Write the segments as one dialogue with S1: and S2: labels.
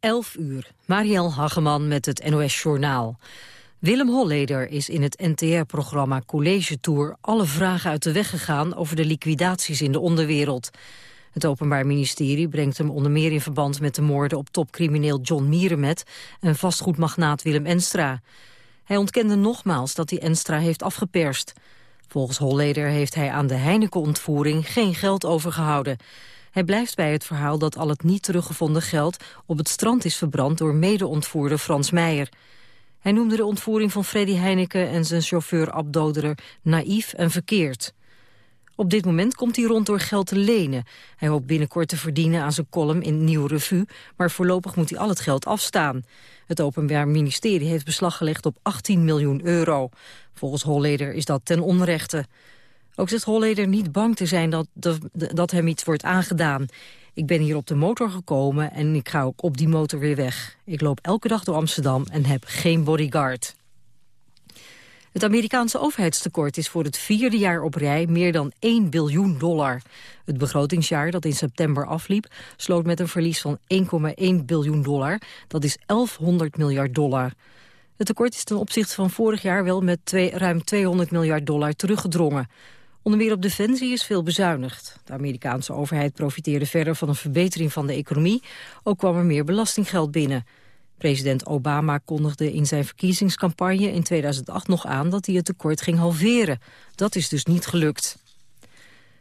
S1: 11 uur. Marielle Hageman met het NOS Journaal. Willem Holleder is in het NTR-programma College Tour... alle vragen uit de weg gegaan over de liquidaties in de onderwereld. Het Openbaar Ministerie brengt hem onder meer in verband... met de moorden op topcrimineel John Mierenmet... en vastgoedmagnaat Willem Enstra. Hij ontkende nogmaals dat hij Enstra heeft afgeperst. Volgens Holleder heeft hij aan de Heineken-ontvoering geen geld overgehouden... Hij blijft bij het verhaal dat al het niet teruggevonden geld op het strand is verbrand door mede-ontvoerder Frans Meijer. Hij noemde de ontvoering van Freddy Heineken en zijn chauffeur Abdoderer naïef en verkeerd. Op dit moment komt hij rond door geld te lenen. Hij hoopt binnenkort te verdienen aan zijn column in Nieuw Revue... maar voorlopig moet hij al het geld afstaan. Het Openbaar Ministerie heeft beslag gelegd op 18 miljoen euro. Volgens Holleder is dat ten onrechte. Ook zegt Holleder niet bang te zijn dat, dat, hem iets wordt aangedaan. Ik ben hier op de motor gekomen en ik ga ook op die motor weer weg. Ik loop elke dag door Amsterdam en heb geen bodyguard. Het Amerikaanse overheidstekort is voor het vierde jaar op rij meer dan 1 biljoen dollar. Het begrotingsjaar dat in september afliep sloot met een verlies van 1,1 biljoen dollar. Dat is 1100 miljard dollar. Het tekort is ten opzichte van vorig jaar wel met twee, ruim 200 miljard dollar teruggedrongen. Onder meer op defensie is veel bezuinigd. De Amerikaanse overheid profiteerde verder van een verbetering van de economie. Ook kwam er meer belastinggeld binnen. President Obama kondigde in zijn verkiezingscampagne in 2008 nog aan dat hij het tekort ging halveren. Dat is dus niet gelukt.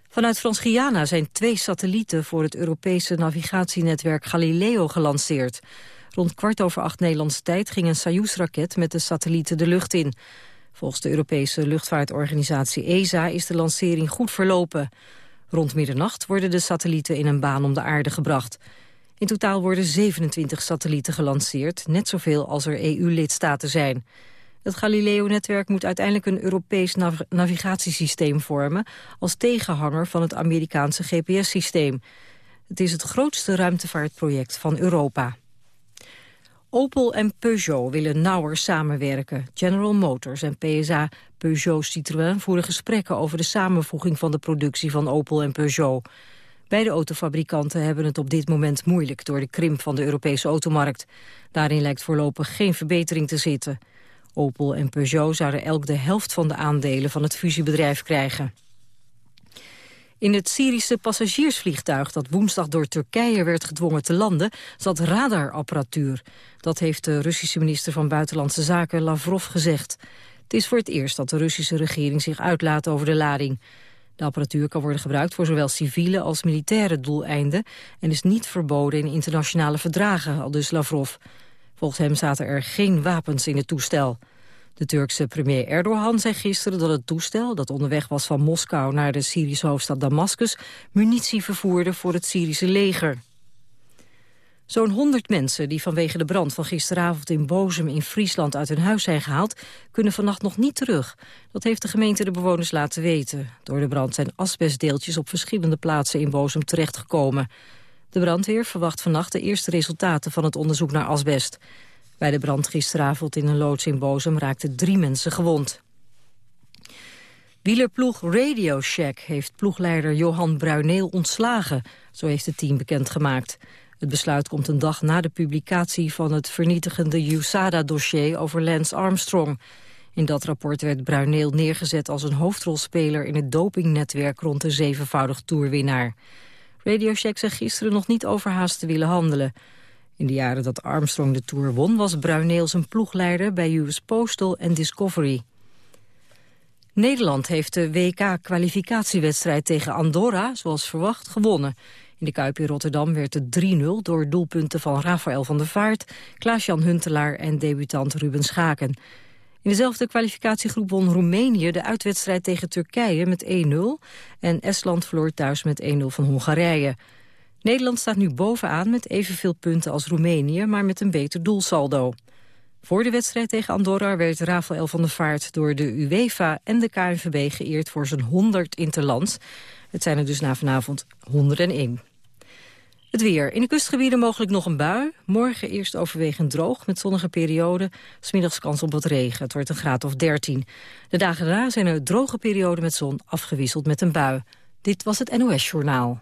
S1: Vanuit Frans-Guyana zijn twee satellieten voor het Europese navigatienetwerk Galileo gelanceerd. Rond kwart over acht Nederlandse tijd ging een Soyuz-raket met de satellieten de lucht in. Volgens de Europese luchtvaartorganisatie ESA is de lancering goed verlopen. Rond middernacht worden de satellieten in een baan om de aarde gebracht. In totaal worden 27 satellieten gelanceerd, net zoveel als er EU-lidstaten zijn. Het Galileo-netwerk moet uiteindelijk een Europees navigatiesysteem vormen... als tegenhanger van het Amerikaanse GPS-systeem. Het is het grootste ruimtevaartproject van Europa. Opel en Peugeot willen nauwer samenwerken. General Motors en PSA Peugeot Citroën voeren gesprekken over de samenvoeging van de productie van Opel en Peugeot. Beide autofabrikanten hebben het op dit moment moeilijk door de krimp van de Europese automarkt. Daarin lijkt voorlopig geen verbetering te zitten. Opel en Peugeot zouden elk de helft van de aandelen van het fusiebedrijf krijgen. In het Syrische passagiersvliegtuig dat woensdag door Turkije werd gedwongen te landen, zat radarapparatuur. Dat heeft de Russische minister van Buitenlandse Zaken Lavrov gezegd. Het is voor het eerst dat de Russische regering zich uitlaat over de lading. De apparatuur kan worden gebruikt voor zowel civiele als militaire doeleinden... en is niet verboden in internationale verdragen, al dus Lavrov. Volgens hem zaten er geen wapens in het toestel. De Turkse premier Erdogan zei gisteren dat het toestel... dat onderweg was van Moskou naar de Syrische hoofdstad Damascus... munitie vervoerde voor het Syrische leger. Zo'n 100 mensen die vanwege de brand van gisteravond in Bozem in Friesland uit hun huis zijn gehaald, kunnen vannacht nog niet terug. Dat heeft de gemeente de bewoners laten weten. Door de brand zijn asbestdeeltjes op verschillende plaatsen in Bozem terechtgekomen. De brandweer verwacht vannacht de eerste resultaten van het onderzoek naar asbest. Bij de brand gisteravond in een loods in Bozem raakten drie mensen gewond. Wielerploeg Radio Shack heeft ploegleider Johan Bruineel ontslagen. Zo heeft het team bekendgemaakt. Het besluit komt een dag na de publicatie van het vernietigende USADA-dossier over Lance Armstrong. In dat rapport werd Bruineel neergezet als een hoofdrolspeler in het dopingnetwerk rond de zevenvoudig toerwinnaar. Radio Shack zei gisteren nog niet overhaast te willen handelen. In de jaren dat Armstrong de Tour won was Bruineel zijn ploegleider bij US Postal en Discovery. Nederland heeft de WK-kwalificatiewedstrijd tegen Andorra, zoals verwacht, gewonnen. In de Kuip in Rotterdam werd het 3-0 door doelpunten van Rafael van der Vaart, Klaas-Jan Huntelaar en debutant Ruben Schaken. In dezelfde kwalificatiegroep won Roemenië de uitwedstrijd tegen Turkije met 1-0 en Estland verloor thuis met 1-0 van Hongarije. Nederland staat nu bovenaan met evenveel punten als Roemenië, maar met een beter doelsaldo. Voor de wedstrijd tegen Andorra werd Rafael van der Vaart door de UEFA en de KNVB geëerd voor zijn 100 interlands. Het zijn er dus na vanavond 101. Het weer. In de kustgebieden mogelijk nog een bui. Morgen eerst overwegend droog met zonnige perioden. Smiddags kans op wat regen. Het wordt een graad of 13. De dagen daarna zijn er droge perioden met zon afgewisseld met een bui. Dit was het NOS Journaal.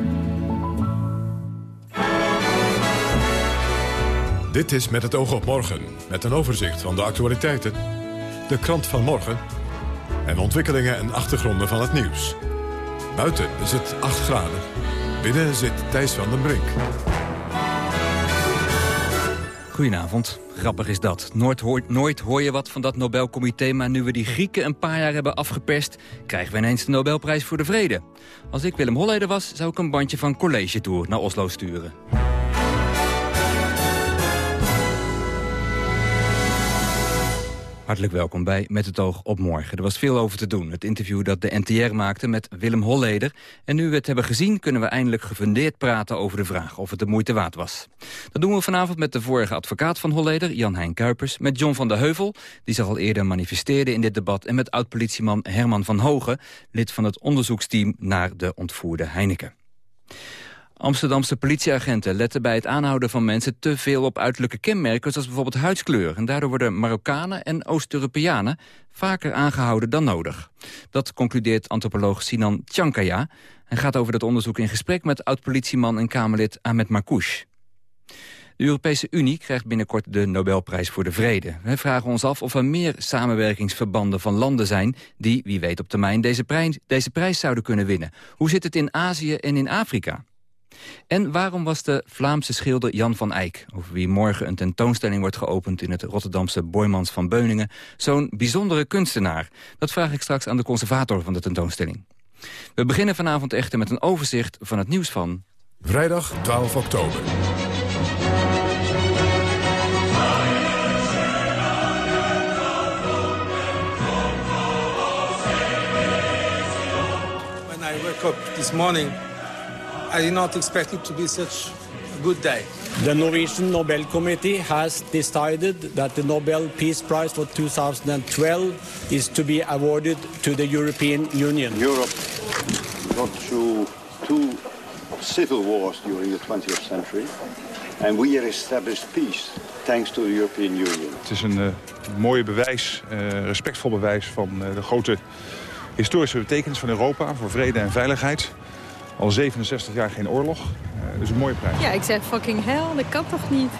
S2: Dit is Met het oog op morgen, met een overzicht van de actualiteiten, de krant van morgen en ontwikkelingen en achtergronden van het nieuws. Buiten is het 8 graden. Binnen zit Thijs van den Brink.
S3: Goedenavond. Grappig is dat. Nooit hoor, nooit hoor je wat van dat Nobelcomité... maar nu we die Grieken een paar jaar hebben afgeperst... krijgen we ineens de Nobelprijs voor de Vrede. Als ik Willem Holleder was, zou ik een bandje van College Tour naar Oslo sturen. Hartelijk welkom bij Met het oog op morgen. Er was veel over te doen. Het interview dat de NTR maakte met Willem Holleder. En nu we het hebben gezien kunnen we eindelijk gefundeerd praten over de vraag of het de moeite waard was. Dat doen we vanavond met de vorige advocaat van Holleder, Jan-Hein Kuipers. Met John van der Heuvel, die zich al eerder manifesteerde in dit debat. En met oud-politieman Herman van Hogen, lid van het onderzoeksteam naar de ontvoerde Heineken. Amsterdamse politieagenten letten bij het aanhouden van mensen te veel op uiterlijke kenmerken, zoals bijvoorbeeld huidskleur. En daardoor worden Marokkanen en Oost-Europeanen vaker aangehouden dan nodig. Dat concludeert antropoloog Sinan Tjankaya. Hij gaat over dat onderzoek in gesprek met oud-politieman en Kamerlid Ahmed Marcouch. De Europese Unie krijgt binnenkort de Nobelprijs voor de Vrede. Wij vragen ons af of er meer samenwerkingsverbanden van landen zijn... die, wie weet op termijn, deze prijs, deze prijs zouden kunnen winnen. Hoe zit het in Azië en in Afrika? En waarom was de Vlaamse schilder Jan van Eyck... over wie morgen een tentoonstelling wordt geopend... in het Rotterdamse Boymans van Beuningen... zo'n bijzondere kunstenaar? Dat vraag ik straks aan de conservator van de tentoonstelling. We beginnen vanavond echter met een overzicht van het nieuws van...
S2: Vrijdag 12 oktober.
S4: When I woke up this morning, I did not expect it to be such a good day.
S5: The Norwegian Nobel Committee has decided that the Nobel Peace Prize for 2012 is to be awarded to the European Union.
S6: Europe got through two civil wars during the 20th century, and we established peace thanks to the European Union.
S7: Het is een uh, mooi bewijs, uh, respectvol bewijs van uh, de grote historische betekenis van Europa voor vrede en veiligheid. Al 67 jaar geen oorlog. Uh, dus een mooie prijs.
S8: Ja, ik zeg fucking hell, dat kan toch niet?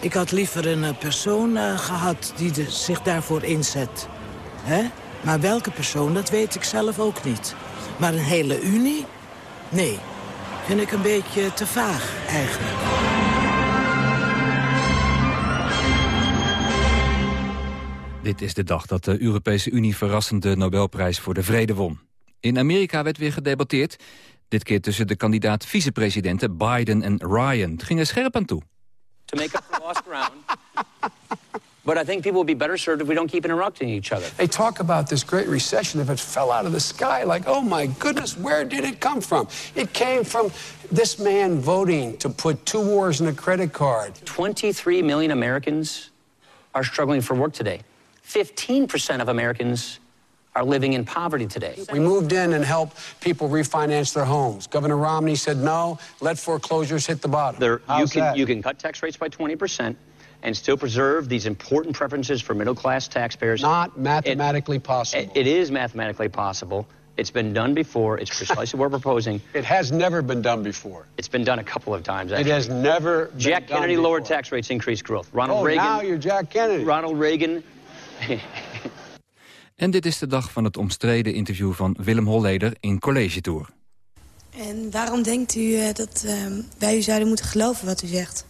S9: Ik had liever een uh, persoon uh, gehad die de, zich daarvoor inzet. Hè? Maar welke persoon, dat weet ik zelf ook niet. Maar een hele unie? Nee, vind ik een beetje te vaag eigenlijk.
S3: Dit is de dag dat de Europese Unie verrassend de Nobelprijs voor de Vrede won. In Amerika werd weer gedebatteerd. Dit keer tussen de kandidaat vicepresidenten Biden en Ryan. Het ging er scherp aan toe.
S10: To make up for lost ground. But I think people will be better served if we don't keep interrupting each other.
S11: They talk about this great recession. If it fell out of the sky, like, oh my goodness, where did it come from? It came from this man voting to put two wars in a credit card.
S10: 23 million Americans are struggling for work today. 15% of Americans are living in poverty today.
S11: We moved in and helped people refinance their homes. Governor Romney said no, let foreclosures hit the bottom.
S10: There, you,
S11: How's
S10: can,
S11: that?
S10: you can cut tax rates by 20% and still preserve these important preferences for middle class taxpayers.
S11: Not mathematically possible.
S10: It is mathematically possible. It's been done before. It's precisely what we're proposing.
S11: It has never been done before.
S10: It's been done a couple of times.
S11: It has never been
S10: Jack
S11: done
S10: Kennedy lowered tax rates, increased growth. Ronald
S11: Oh,
S10: Reagan.
S11: now you're Jack Kennedy.
S10: Ronald Reagan.
S3: En dit is de dag van het omstreden interview van Willem Holleder in College Tour.
S12: En waarom denkt u uh, dat uh, wij u zouden moeten geloven wat u zegt?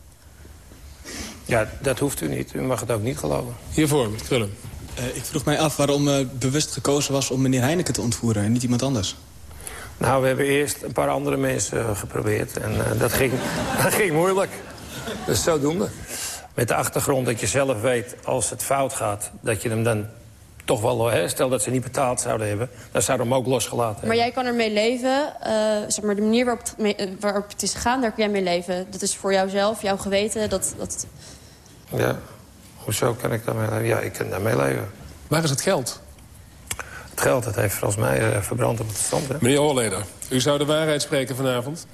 S4: Ja, dat hoeft u niet. U mag het ook niet geloven.
S13: Hiervoor, met Willem. Uh, ik vroeg mij af waarom uh, bewust gekozen was om meneer Heineken te ontvoeren en niet iemand anders.
S4: Nou, we hebben eerst een paar andere mensen uh, geprobeerd. En uh, dat, ging, dat ging moeilijk. Dus zodoende. Met de achtergrond dat je zelf weet, als het fout gaat... dat je hem dan toch wel, hè, stel dat ze niet betaald zouden hebben... dan zouden we hem ook losgelaten hebben.
S14: Maar jij kan ermee leven. Uh, zeg maar, de manier waarop het, mee, waarop het is gegaan, daar kun jij mee leven. Dat is voor jouzelf, jouw geweten. Dat, dat...
S4: Ja, hoezo kan ik daarmee leven? Ja, ik kan daarmee leven.
S13: Waar is het geld?
S4: Het geld, dat heeft volgens mij uh, verbrand op het strand. Hè?
S15: Meneer Holleder, u zou de waarheid spreken vanavond?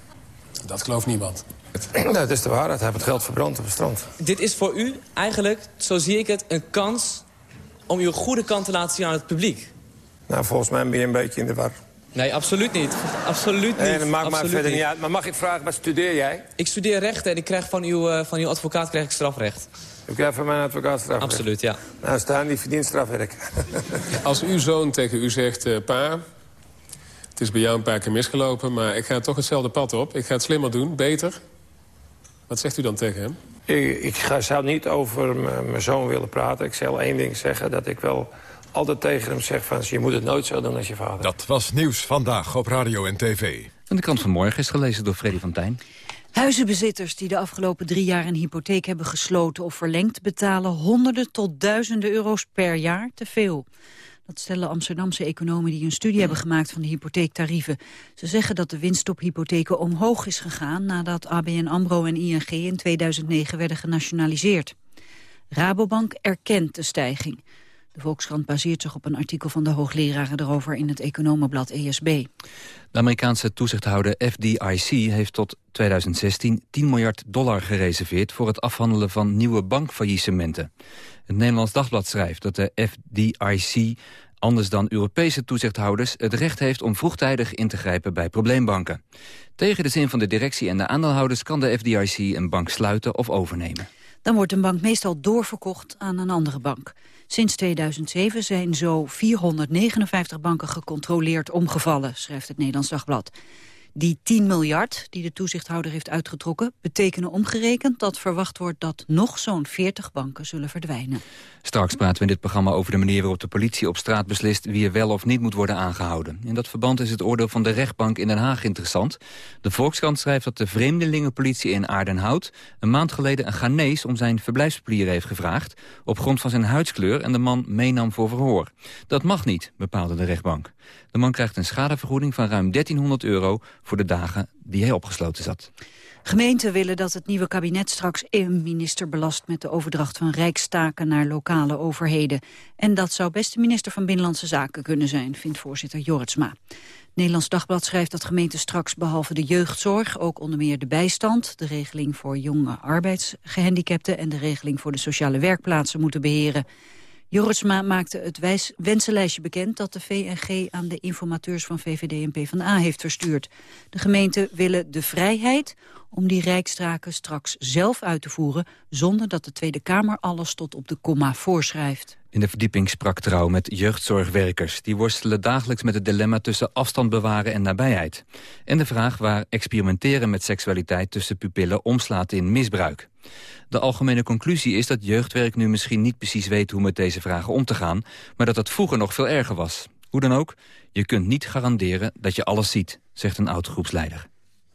S15: Dat gelooft niemand.
S4: Nou, dat is de waarheid. Hij heeft het geld verbrand op het strand.
S16: Dit is voor u eigenlijk, zo zie ik het, een kans om uw goede kant te laten zien aan het publiek.
S4: Nou, volgens mij ben je een beetje in de war.
S16: Nee, absoluut niet. Absoluut niet.
S4: Nee, dat maakt
S16: absoluut
S4: maar verder niet uit. Maar mag ik vragen, wat studeer jij?
S16: Ik studeer recht en ik krijg van uw, uh, van uw advocaat krijg ik strafrecht.
S4: Ik krijg van mijn advocaat strafrecht?
S16: Absoluut, ja.
S4: Nou, staan die verdient strafwerk.
S15: Als uw zoon tegen u zegt, uh, pa... het is bij jou een paar keer misgelopen... maar ik ga toch hetzelfde pad op. Ik ga het slimmer doen, beter. Wat zegt u dan tegen hem?
S4: Ik, ik ga, zou niet over mijn zoon willen praten. Ik zal één ding zeggen, dat ik wel altijd tegen hem zeg van... je moet het nooit zo doen als je vader.
S2: Dat was Nieuws Vandaag op Radio en TV.
S3: En de krant van morgen is gelezen door Freddy van Tijn.
S17: Huizenbezitters die de afgelopen drie jaar een hypotheek hebben gesloten of verlengd... betalen honderden tot duizenden euro's per jaar te veel. Stellen Amsterdamse economen die een studie hebben gemaakt van de hypotheektarieven. Ze zeggen dat de winst op hypotheken omhoog is gegaan... nadat ABN AMRO en ING in 2009 werden genationaliseerd. Rabobank erkent de stijging. De Volkskrant baseert zich op een artikel van de hoogleraren erover in het economenblad ESB.
S3: De Amerikaanse toezichthouder FDIC heeft tot 2016 10 miljard dollar gereserveerd voor het afhandelen van nieuwe bankfaillissementen. Het Nederlands Dagblad schrijft dat de FDIC anders dan Europese toezichthouders het recht heeft om vroegtijdig in te grijpen bij probleembanken. Tegen de zin van de directie en de aandeelhouders kan de FDIC een bank sluiten of overnemen.
S17: Dan wordt een bank meestal doorverkocht aan een andere bank. Sinds 2007 zijn zo 459 banken gecontroleerd omgevallen, schrijft het Nederlands Dagblad. Die 10 miljard die de toezichthouder heeft uitgetrokken... betekenen omgerekend dat verwacht wordt dat nog zo'n 40 banken zullen verdwijnen.
S3: Straks praten we in dit programma over de manier waarop de politie op straat beslist... wie er wel of niet moet worden aangehouden. In dat verband is het oordeel van de rechtbank in Den Haag interessant. De Volkskrant schrijft dat de vreemdelingenpolitie in Aardenhout... een maand geleden een Ghanese om zijn verblijfspapieren heeft gevraagd... op grond van zijn huidskleur en de man meenam voor verhoor. Dat mag niet, bepaalde de rechtbank. De man krijgt een schadevergoeding van ruim 1300 euro... voor de dagen die hij opgesloten zat.
S17: Gemeenten willen dat het nieuwe kabinet straks een minister belast met de overdracht van rijkstaken naar lokale overheden. En dat zou best de minister van Binnenlandse Zaken kunnen zijn, vindt voorzitter Jorritsma. Nederlands Dagblad schrijft dat gemeenten straks behalve de jeugdzorg ook onder meer de bijstand, de regeling voor jonge arbeidsgehandicapten en de regeling voor de sociale werkplaatsen moeten beheren. Jorritsma maakte het wensenlijstje bekend dat de VNG aan de informateurs van VVD en PvdA heeft verstuurd. De gemeenten willen de vrijheid om die rijkstraken straks zelf uit te voeren... zonder dat de Tweede Kamer alles tot op de komma voorschrijft.
S3: In de verdieping sprak Trouw met jeugdzorgwerkers. Die worstelen dagelijks met het dilemma tussen afstand bewaren en nabijheid. En de vraag waar experimenteren met seksualiteit tussen pupillen omslaat in misbruik. De algemene conclusie is dat jeugdwerk nu misschien niet precies weet hoe met deze vragen om te gaan, maar dat het vroeger nog veel erger was. Hoe dan ook, je kunt niet garanderen dat je alles ziet, zegt een oud groepsleider.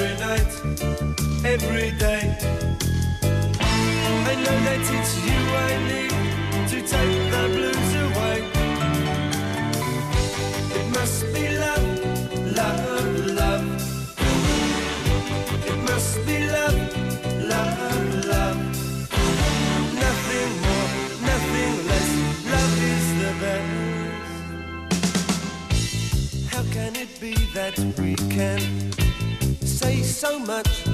S18: Every night, every day, I know that it's you I need to take the blues away. It must be love, love, love. It must be love, love, love. Nothing more, nothing less. Love is the best. How can it be that we can so much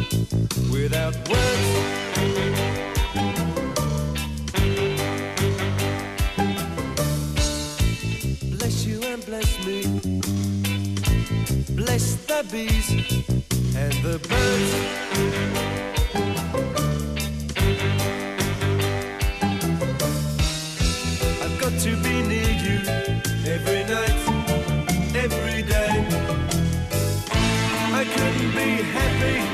S18: without words? Bless you and bless me. Bless the bees and the birds.
S3: me.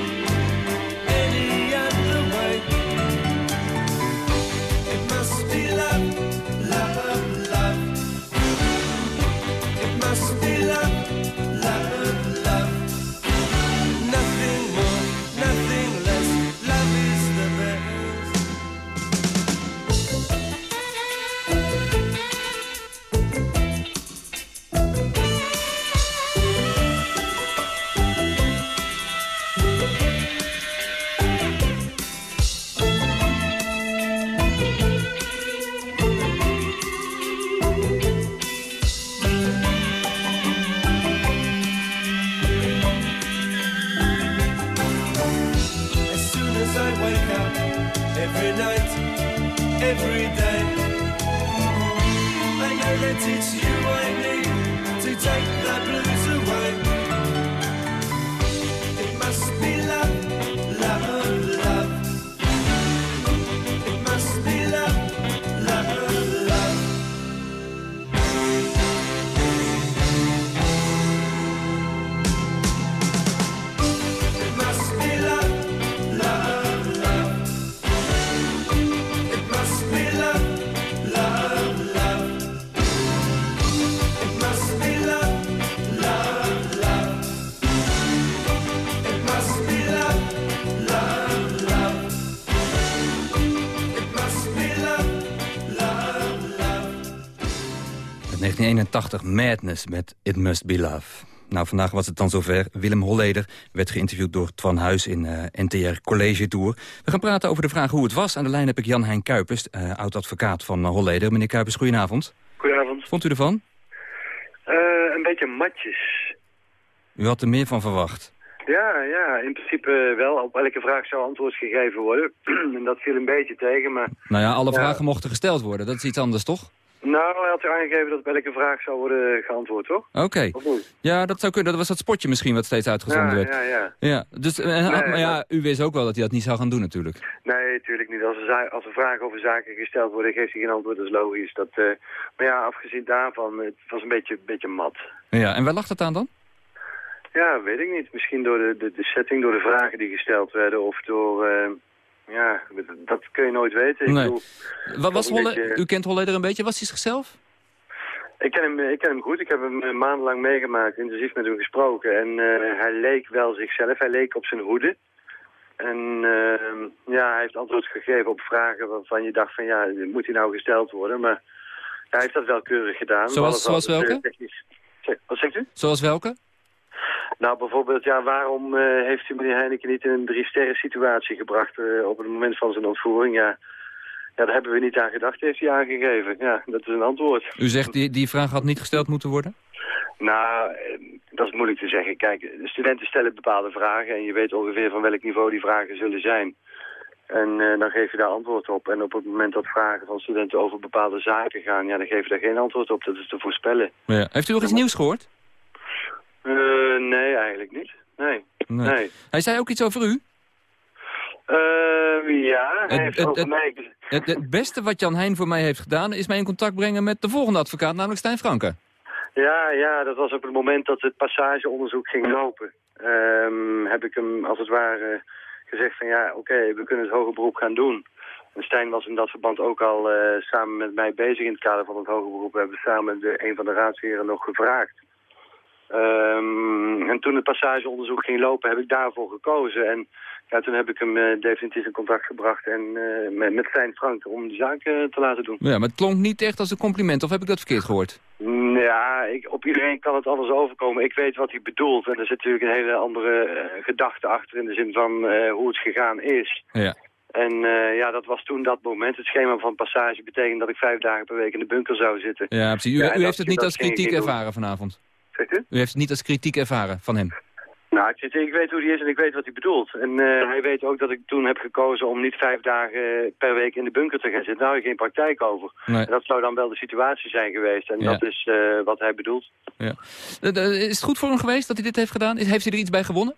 S3: 1981 Madness met It Must Be Love. Nou, vandaag was het dan zover. Willem Holleder werd geïnterviewd door Twan Huis in eh, NTR College Tour. We gaan praten over de vraag hoe het was. Aan de lijn heb ik Jan-Hein Kuipers, eh, oud-advocaat van eh, Holleder. Meneer Kuipers, goedenavond.
S19: Goedenavond.
S3: Vond u ervan?
S19: Een beetje matjes.
S3: U had er meer van verwacht.
S19: Ja, ja, in principe wel. Op elke vraag zou antwoord gegeven worden. en dat viel een beetje tegen, maar...
S3: Nou ja, alle
S19: Ja.
S3: vragen mochten gesteld worden. Dat is iets anders, toch?
S19: Nou, hij had aangegeven dat op elke vraag zou worden geantwoord, toch?
S3: Oké. Ja, dat zou kunnen. Dat was dat spotje misschien wat steeds uitgezonden
S19: Ja,
S3: werd.
S19: ja, ja.
S3: Ja, dus, eh,
S19: Nee,
S3: maar ja, u wist ook wel dat hij dat niet zou gaan doen natuurlijk.
S19: Nee, natuurlijk niet. Als er, als er vragen over zaken gesteld worden, geeft hij geen antwoord. Dat is logisch. Dat, eh, maar ja, afgezien daarvan, het was een beetje, beetje mat.
S3: Ja, en waar lag dat aan dan?
S19: Ja, weet ik niet. Misschien door de, de, de setting, door de vragen die gesteld werden of door... eh, ja, dat kun je nooit weten. Ik bedoel,
S3: Wat was Holle
S19: beetje-
S3: U kent Holleder een beetje. Was hij zichzelf?
S19: Ik ken, hem, ik ken hem goed. Ik heb hem eh, maandenlang meegemaakt, intensief met hem gesproken. En eh, hij leek wel zichzelf. Hij leek op zijn hoede. En eh, ja, hij heeft antwoord gegeven op vragen waarvan je dacht van ja, moet hij nou gesteld worden? Maar hij heeft dat wel keurig gedaan.
S3: Zoals- zoals welke?
S19: technisch- Wat zegt u?
S3: Zoals welke?
S19: Nou, bijvoorbeeld, ja, waarom eh, heeft u meneer Heineken niet in een drie-sterren situatie gebracht eh, op het moment van zijn ontvoering? Ja, ja, daar hebben we niet aan gedacht, heeft hij aangegeven. Ja, dat is een antwoord.
S3: U zegt die, die vraag had niet gesteld moeten worden?
S19: Nou, eh, dat is moeilijk te zeggen. Kijk, de studenten stellen bepaalde vragen en je weet ongeveer van welk niveau die vragen zullen zijn. En dan geef je daar antwoord op. En op het moment dat vragen van studenten over bepaalde zaken gaan, ja, dan geef je daar geen antwoord op. Dat is te voorspellen.
S3: Ja. Heeft u nog iets nieuws gehoord?
S19: Eh, nee, eigenlijk niet. Nee. Nee.
S3: Hij zei ook iets over u.
S19: Eh, ja, hij
S3: Het-
S19: heeft
S3: het-
S19: over
S3: het-
S19: mij...
S3: Het, het beste wat Jan Heijn voor mij heeft gedaan... is mij in contact brengen met de volgende advocaat, namelijk Stijn Franke.
S19: Ja, ja, dat was op het moment dat het passageonderzoek ging lopen. Ehm, heb ik hem als het ware gezegd van ja, oké, we kunnen het hoger beroep gaan doen. En Stijn was in dat verband ook al eh, samen met mij bezig in het kader van het hoger beroep. We hebben samen de, een van de raadsheren nog gevraagd. Ehm, en toen het passageonderzoek ging lopen, heb ik daarvoor gekozen. En ja, toen heb ik hem eh, definitief in contact gebracht en, eh, met, met Frank om die zaak eh, te laten doen.
S3: Ja, maar het klonk niet echt als een compliment, of heb ik dat verkeerd gehoord?
S19: Mm, Ja, ik, op iedereen kan het anders overkomen. Ik weet wat hij bedoelt. En er zit natuurlijk een hele andere gedachte achter in de zin van hoe het gegaan is.
S3: Ja.
S19: En ja, dat was toen dat moment. Het schema van passage betekent dat ik vijf dagen per week in de bunker zou zitten.
S3: Ja, precies. U,
S19: Ja,
S3: u heeft het niet als kritiek ervaren vanavond.
S19: Zegt u?
S3: U heeft het niet als kritiek ervaren van hem.
S19: Nou, ik, zit- ik weet hoe hij is en ik weet wat hij bedoelt. En eh, hij weet ook dat ik toen heb gekozen om niet vijf dagen per week in de bunker te gaan zitten. Daar hou je geen praktijk over.
S3: Nee.
S19: En dat zou dan wel de situatie zijn geweest. En
S3: Ja.
S19: dat is eh, wat hij bedoelt.
S3: Ja. Eh, Is het goed voor hem geweest dat hij dit heeft gedaan? Heeft hij er iets bij gewonnen?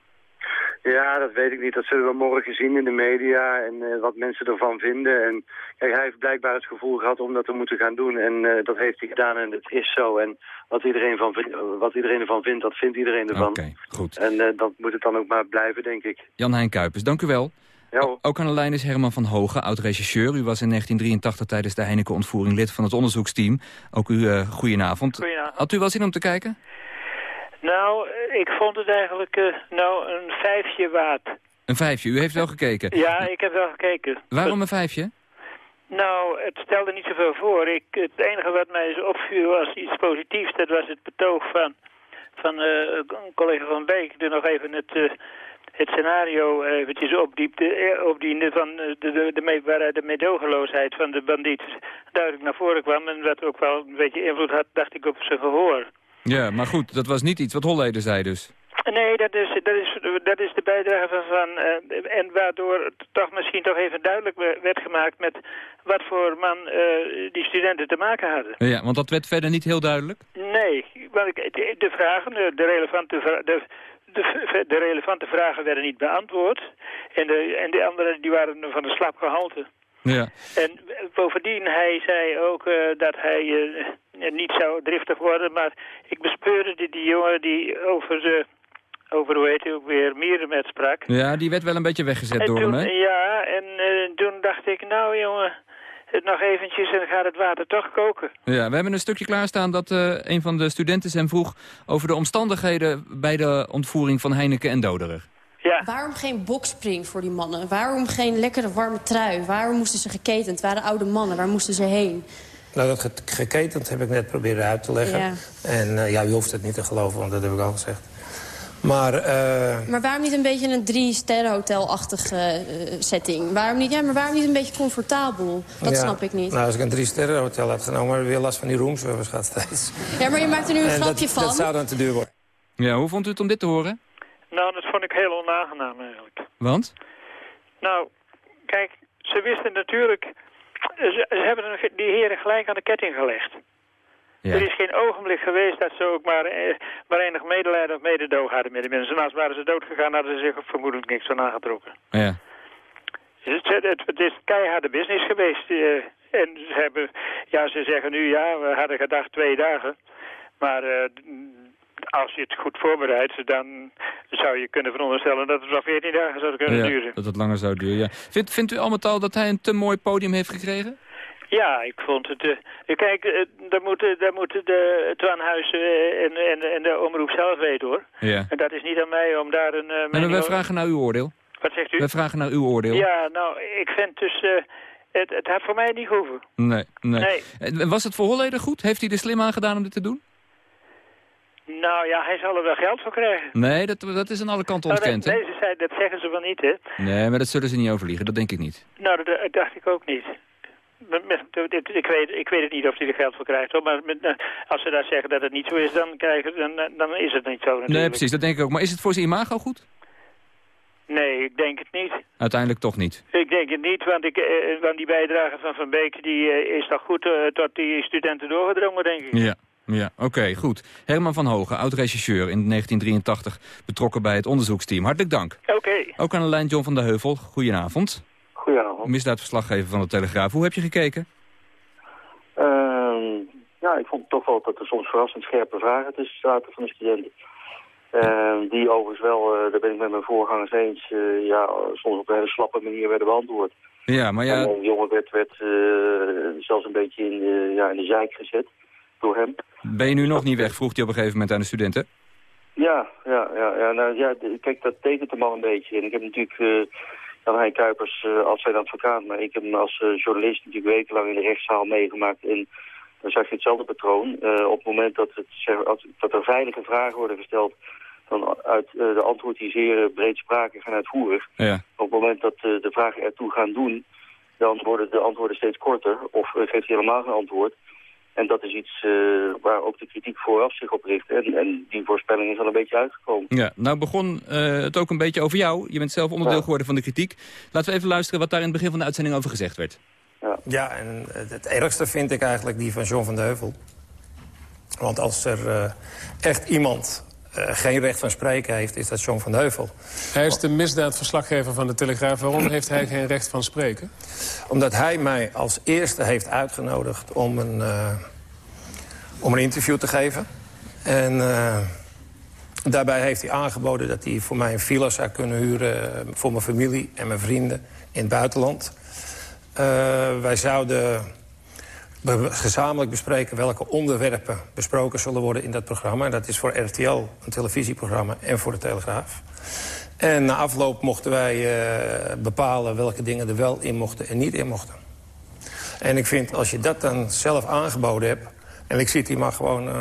S19: Ja, dat weet ik niet. Dat zullen we morgen zien in de media en eh, wat mensen ervan vinden. En kijk, hij heeft blijkbaar het gevoel gehad om dat te moeten gaan doen. En eh, dat heeft hij gedaan en het is zo. En wat iedereen, van, wat iedereen ervan vindt, dat vindt iedereen ervan.
S3: Oké, goed.
S19: En eh, dat moet het dan ook maar blijven, denk ik.
S3: Jan-Hein Kuipers, dank u wel.
S19: Ja,
S3: Ook aan de lijn is Herman van Hogen, oud-regisseur. U was in 1983 tijdens de Heineken-ontvoering lid van het onderzoeksteam. Ook u, eh goedenavond.
S20: Goedenavond.
S3: Had u wel zin om te kijken?
S20: Nou, eh, ik vond het eigenlijk eh, nou een vijfje waard.
S3: Een vijfje, u heeft wel gekeken.
S20: Ja, ik heb wel gekeken.
S3: Waarom een vijfje?
S20: Nou, het stelde niet zoveel voor. Ik, het enige wat mij eens opviel was iets positiefs. Dat was het betoog van, van eh, een collega van Beek. Die nog even het, het scenario eventjes opdiepte, opdiende van de, de, de, mee- waaruit de meedogenloosheid van de bandiet duidelijk naar voren kwam. En wat ook wel een beetje invloed had, dacht ik, op zijn gehoor.
S3: Ja, maar goed, dat was niet iets wat Holleder zei dus.
S20: Nee, dat is, dat is, dat is de bijdrage van... eh, en waardoor het toch misschien toch even duidelijk we- werd gemaakt... met wat voor man eh, die studenten te maken hadden.
S3: Ja, want dat werd verder niet heel duidelijk.
S20: Nee, want ik- de, de vragen, de, de relevante vra- de, de, de relevante vragen werden niet beantwoord. En de, en de andere die waren van een slap gehalte.
S3: Ja.
S20: En bovendien, hij zei ook eh, dat hij eh, niet zou driftig worden. Maar ik bespeurde die, die jongen die over, de, over hoe heet hij ook weer, Mierenmet sprak.
S3: Ja, die werd wel een beetje weggezet
S20: En
S3: door hem, hè?
S20: Ja, en eh, toen dacht ik, nou jongen, het nog eventjes en dan gaat het water toch koken.
S3: Ja, we hebben een stukje klaarstaan dat eh, een van de studenten hem vroeg... over de omstandigheden bij de ontvoering van Heineken en Doderer.
S14: Waarom geen bokspring voor die mannen? Waarom geen lekkere warme trui? Waarom moesten ze geketend? Het waren oude mannen. Waar moesten ze heen?
S4: Nou, dat ge- geketend heb ik net proberen uit te leggen.
S14: Ja.
S4: En eh, ja, u hoeft het niet te geloven, want dat heb ik al gezegd. Maar, eh,
S14: Maar waarom niet een beetje een drie-sterrenhotel-achtige eh, setting? Waarom niet, ja, maar waarom niet een beetje comfortabel? Dat
S4: ja,
S14: snap ik niet.
S4: Nou, als ik een drie-sterren hotel had genomen, heb ik weer last van die roomservice gehad steeds.
S14: Ja, maar je maakt er nu een
S4: En
S14: grapje
S4: dat,
S14: van.
S4: Dat zou dan te duur worden.
S3: Ja, hoe vond u het om dit te horen?
S20: Nou, dat vond ik heel onaangenaam eigenlijk.
S3: Want?
S20: Nou, kijk, ze wisten natuurlijk... Ze, ze hebben die heren gelijk aan de ketting gelegd.
S3: Ja.
S20: Er is geen ogenblik geweest dat ze ook maar, eh, maar enig medelijden of mededoog hadden met de mensen. En als waren ze doodgegaan, hadden ze zich vermoedelijk niks van aangetrokken.
S3: Ja.
S20: Dus Het, het, het is keiharde business geweest. eh, en ze hebben, ja, ze zeggen nu, ja, we hadden gedacht twee dagen. Maar eh, als je het goed voorbereidt, dan zou je kunnen veronderstellen dat het wel 14 dagen zou kunnen
S3: Ja,
S20: duren.
S3: dat het langer zou duren, ja. Vindt, vindt u al met al dat hij een te mooi podium heeft gekregen?
S20: Ja, ik vond het... eh, kijk, eh, dat moeten dat moeten de het eh, en, en, en de omroep zelf weten, hoor.
S3: Ja.
S20: En dat is niet aan mij om daar een... eh,
S3: Nee, maar
S20: mening
S3: wij vragen naar uw oordeel.
S20: Wat zegt u?
S3: Wij vragen naar uw oordeel.
S20: Ja, nou, ik vind dus... eh, het, het had voor mij niet gehoeven.
S3: Nee, nee.
S20: Nee.
S3: Was het voor Holleder goed? Heeft hij er slim aan gedaan om dit te doen?
S20: Nou ja, hij zal er wel geld voor krijgen.
S3: Nee, dat, dat is aan alle kanten
S20: Nou, dat,
S3: ontkend, hè?
S20: nee, ze zei, dat zeggen ze wel niet, hè.
S3: Nee, maar dat zullen ze niet overliegen, dat denk ik niet.
S20: Nou, dat, dat dacht ik ook niet. Ik, weet, ik weet het niet of hij er geld voor krijgt, hoor. Maar eh, als ze daar zeggen dat het niet zo is, dan, krijgen, dan, dan is het niet zo natuurlijk.
S3: Nee, precies, dat denk ik ook. Maar is het voor zijn imago goed?
S20: Nee, ik denk het niet.
S3: Uiteindelijk toch niet.
S20: Ik denk het niet, want, ik, eh, want die bijdrage van Van Beek die, eh, is toch goed eh, tot die studenten doorgedrongen, denk ik.
S3: Ja, ja oké, goed. Herman van Hogen, oud-rechercheur in 1983, betrokken bij het onderzoeksteam. Hartelijk dank.
S20: Oké.
S3: Ook aan de lijn John van der Heuvel. Goedenavond.
S21: Goedenavond.
S3: Misdaadverslaggever van de Telegraaf. Hoe heb je gekeken?
S21: Ehm, ja, ik vond toch wel dat er soms verrassend scherpe vragen tussen zaten van de studenten. Ehm, die overigens wel, eh, daar ben ik met mijn voorgangers eens, eh, ja, soms op een hele slappe manier werden beantwoord.
S3: Ja, maar ja...
S21: En een jongen werd, werd eh, zelfs een beetje in de, ja, in de zijk gezet door hem.
S3: Ben je nu nog niet weg? Vroeg hij op een gegeven moment aan de studenten.
S21: Ja, ja, ja, ja, nou, ja kijk, dat tekent hem al een beetje. En ik heb natuurlijk uh, Jan Hein Kuipers eh, als zijn advocaat, maar ik heb hem als eh, journalist natuurlijk wekenlang in de rechtszaal meegemaakt. En dan zag je hetzelfde patroon. Op het moment dat, het, dat er veilige vragen worden gesteld, dan uit de antwoord die zeer breedsprakig en uitvoerig.
S3: Ja.
S21: Op het moment dat de vragen ertoe gaan doen, dan worden de antwoorden steeds korter of geeft hij helemaal geen antwoord. En dat is iets eh, waar ook de kritiek vooraf zich op richt. En, en die voorspelling is al een beetje uitgekomen.
S3: Ja, nou begon eh, het ook een beetje over jou. Je bent zelf onderdeel
S21: Ja.
S3: geworden van de kritiek. Laten we even luisteren wat daar in het begin van de uitzending over gezegd werd.
S4: Ja, en het het ergste vind ik eigenlijk die van John van de Heuvel. Want als er eh, echt iemand eh, geen recht van spreken heeft, is dat John van Heuvel.
S15: Hij is de misdaadverslaggever van de Telegraaf. Waarom heeft hij geen recht van spreken?
S4: Omdat hij mij als eerste heeft uitgenodigd om een, eh, om een interview te geven. En eh, daarbij heeft hij aangeboden dat hij voor mij een villa zou kunnen huren... voor mijn familie en mijn vrienden in het buitenland. Wij zouden be- gezamenlijk bespreken welke onderwerpen besproken zullen worden in dat programma. Dat is voor RTL, een televisieprogramma, en voor de Telegraaf. En na afloop mochten wij eh, bepalen welke dingen er wel in mochten en niet in mochten. En ik vind, als je dat dan zelf aangeboden hebt... en ik zit hier maar gewoon, eh,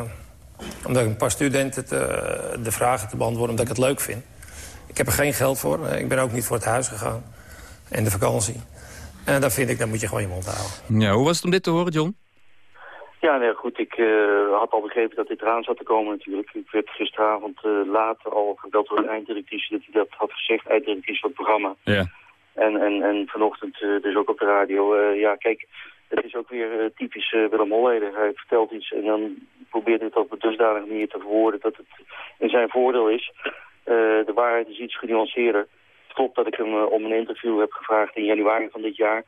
S4: omdat ik een paar studenten te- de vragen te beantwoorden... omdat ik het leuk vind. Ik heb er geen geld voor. eh, Ik ben ook niet voor het huis gegaan. En de vakantie. En dan vind ik, dan moet je gewoon je mond houden.
S3: Ja, hoe was het om dit te horen, John?
S21: Ja, nee, goed. Ik eh, had al begrepen dat dit eraan zat te komen natuurlijk. Ik werd gisteravond uh, laat al gebeld door een einddirectrice dat hij dat had gezegd, einddirectrice van het programma.
S3: Ja.
S21: En, en, en vanochtend uh, dus ook op de radio. ja, kijk, het is ook weer typisch Willem Holleder. Hij vertelt iets en dan probeert hij het op een dusdanige manier te verwoorden dat het in zijn voordeel is. de waarheid is iets genuanceerder. Het klopt dat ik hem om een interview heb gevraagd in januari van dit jaar.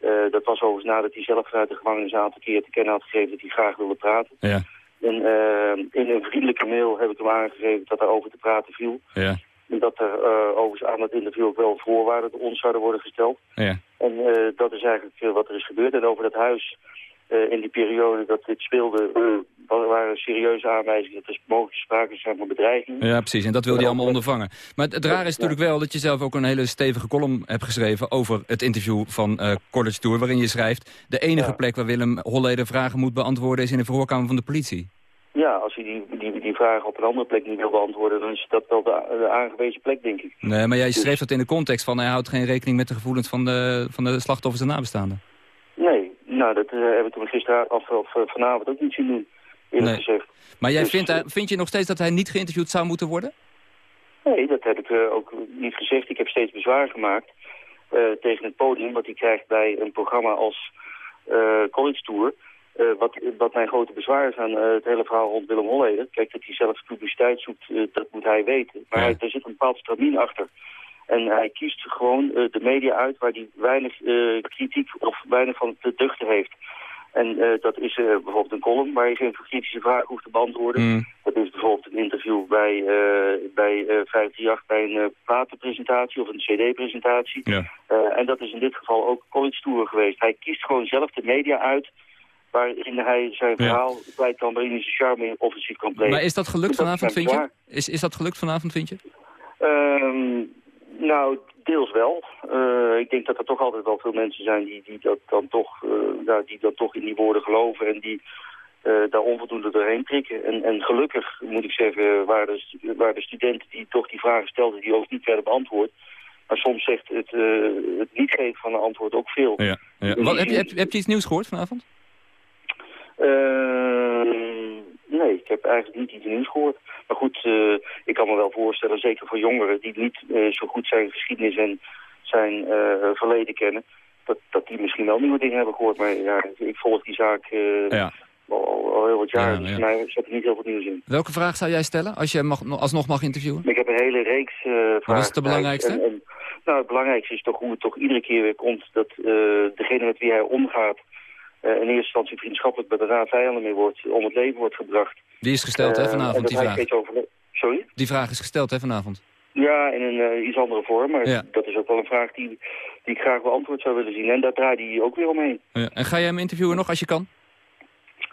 S21: Uh, dat was overigens nadat hij zelf vanuit de gevangenis een aantal keer te kennen had gegeven dat hij graag wilde praten.
S3: Ja.
S21: En uh, in een vriendelijke mail heb ik hem aangegeven dat er over te praten viel.
S3: Ja.
S21: En dat er uh, overigens aan het interview ook wel voorwaarden ons zouden worden gesteld.
S3: Ja.
S21: En dat is eigenlijk wat er is gebeurd. En over dat huis in die periode dat dit speelde, uh, waren serieuze aanwijzingen dat er mogelijk sprake zijn van bedreiging.
S3: Ja, precies. En dat wil hij allemaal ondervangen. Maar het, het raar is natuurlijk wel dat je zelf ook een hele stevige column hebt geschreven over het interview van uh, College Tour, waarin je schrijft, de enige plek waar Willem Holleder vragen moet beantwoorden is in de verhoorkamer van de politie.
S21: Ja, als hij die, die, die vragen op een andere plek niet wil beantwoorden, dan is dat wel de, de aangewezen plek, denk ik.
S3: Nee, maar jij schreef dat in de context van hij houdt geen rekening met de gevoelens van de, van de slachtoffers en nabestaanden.
S21: Nee, nou, dat uh, heb ik toen gisteren of, of uh, vanavond ook niet zien doen, eerlijk
S3: Nee.
S21: gezegd.
S3: Maar jij
S21: Dus,
S3: vindt, hij- vind je nog steeds dat hij niet geïnterviewd zou moeten worden?
S21: Nee, dat heb ik eh, ook niet gezegd. Ik heb steeds bezwaar gemaakt eh, tegen het podium wat hij krijgt bij een programma als eh, College Tour. Eh, wat, wat mijn grote bezwaar is aan eh, het hele verhaal rond Willem Holleder. Kijk, dat hij zelf publiciteit zoekt, eh, dat moet hij weten. Maar hij, er zit een bepaald stramien achter. En hij kiest gewoon eh, de media uit waar hij weinig eh, kritiek of weinig van te duchten heeft. En eh, dat is eh, bijvoorbeeld een column waar je geen kritische vragen hoeft te beantwoorden.
S3: Mm.
S21: Dat is bijvoorbeeld een interview bij, eh bij eh 538 bij een platenpresentatie of een cd-presentatie.
S3: Ja.
S21: Eh, en dat is in dit geval ook college tour geweest. Hij kiest gewoon zelf de media uit waarin hij zijn verhaal kwijt kan, waarin hij zijn charme offensief kan plegen.
S3: Maar is dat gelukt vanavond, vind je? Is, is dat gelukt vanavond, vind je?
S21: Ehm, nou, deels wel. Eh, ik denk dat er toch altijd wel veel mensen zijn die, die, dat, dan toch, ja, die dan toch in die woorden geloven en die eh, daar onvoldoende doorheen prikken. En, en gelukkig, moet ik zeggen, waren de, waren de studenten die toch die vragen stelden die ook niet werden beantwoord. Maar soms zegt het, het niet geven van een antwoord ook veel.
S3: Ja. ja. Wat, heb, je, heb, heb je iets nieuws gehoord vanavond?
S21: Nee, ik heb eigenlijk niet iets nieuws gehoord. Maar goed, kan me wel voorstellen, zeker voor jongeren die niet eh, zo goed zijn geschiedenis en zijn eh, verleden kennen, dat, dat die misschien wel nieuwe dingen hebben gehoord. Maar ja, ik volg die zaak eh,
S3: Ja.
S21: al, heel wat jaar,
S3: Ja,
S21: dus voor mij zit er niet heel veel nieuws in.
S3: Welke vraag zou jij stellen als je mag, alsnog mag interviewen?
S21: Ik heb een hele reeks vragen.
S3: Wat is de belangrijkste?
S21: En, en, nou, het belangrijkste is toch hoe het toch iedere keer weer komt dat degene met wie hij omgaat eh, in eerste instantie vriendschappelijk bij de raad vijanden mee wordt, om het leven wordt gebracht.
S3: Die is gesteld, hè, vanavond, die vraag.
S21: Sorry?
S3: Die vraag is gesteld, hè, vanavond.
S21: Ja, in een eh, iets andere vorm, maar
S3: Ja.
S21: dat is ook wel een vraag die, die ik graag beantwoord zou willen zien. En daar draait hij ook weer omheen.
S3: Ja. En ga jij hem interviewen nog als je kan?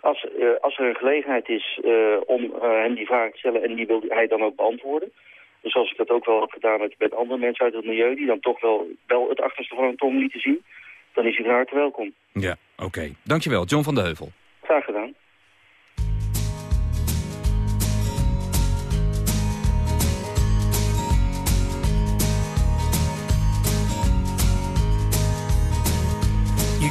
S21: Als, eh, als er een gelegenheid is eh, om hem die vraag te stellen en die wil hij dan ook beantwoorden. Dus zoals ik dat ook wel heb gedaan met, met andere mensen uit het milieu, die dan toch wel, wel het achterste van hun tong lieten zien, dan is hij van harte welkom.
S3: Ja, oké. Dankjewel, John van de Heuvel.
S21: Graag gedaan.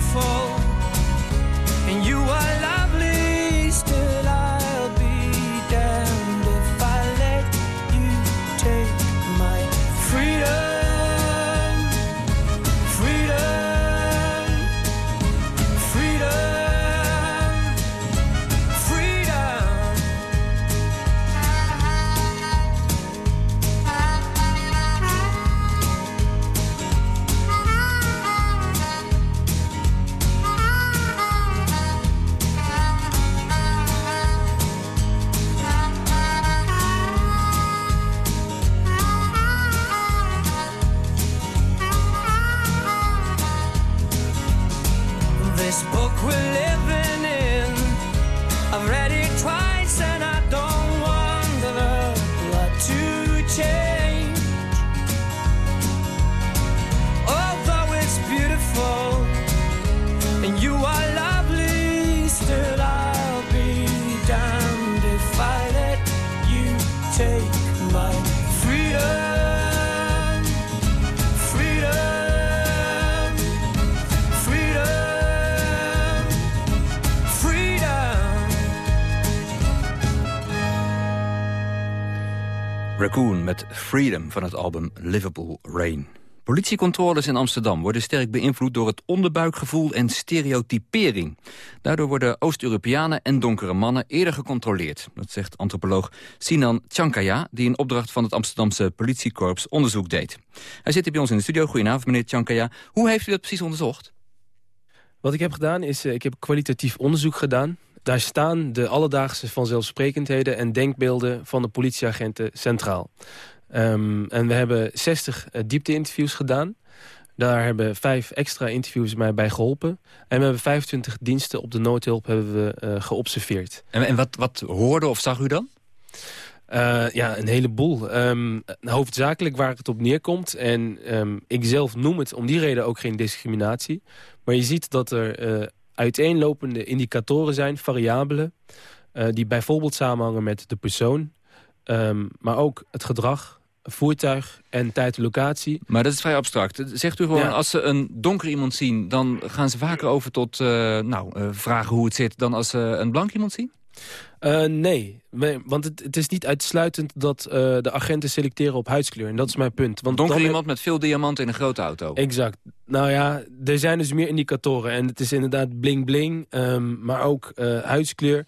S18: beautiful and you are
S3: Raccoon met Freedom van het album Liverpool Rain. Politiecontroles in Amsterdam worden sterk beïnvloed door het onderbuikgevoel en stereotypering. Daardoor worden Oost-Europeanen en donkere mannen eerder gecontroleerd. Dat zegt antropoloog Sinan Chankaya, die in opdracht van het Amsterdamse politiekorps onderzoek deed. Hij zit hier bij ons in de studio. Goedenavond meneer Chankaya. Hoe heeft u dat precies onderzocht?
S22: Wat ik heb gedaan is, eh, ik heb kwalitatief onderzoek gedaan. Daar staan de alledaagse vanzelfsprekendheden en denkbeelden van de politieagenten centraal. Ehm, en we hebben 60 uh, diepte-interviews gedaan. Daar hebben vijf extra interviews mij bij geholpen. En we hebben 25 diensten op de noodhulp hebben we eh, geobserveerd.
S3: En, en wat, wat hoorde of zag u dan?
S22: Uh, ja, een heleboel. Um, hoofdzakelijk waar het op neerkomt. En um, ik zelf noem het om die reden ook geen discriminatie. Maar je ziet dat er uiteenlopende indicatoren zijn, variabelen... Uh, die bijvoorbeeld samenhangen met de persoon... Um, maar ook het gedrag, voertuig en tijd en locatie.
S3: Maar dat is vrij abstract. Zegt u gewoon, ja. als ze een donker iemand zien... dan gaan ze vaker over tot nou, vragen hoe het zit... dan als ze een blank iemand zien?
S22: Uh, nee, nee, want het, het, is niet uitsluitend dat uh, de agenten selecteren op huidskleur. En dat is mijn punt. Want
S3: Donker iemand met veel diamanten in een grote auto.
S22: Exact. Nou ja, er zijn dus meer indicatoren. En het is inderdaad bling-bling, um, maar ook uh, huidskleur...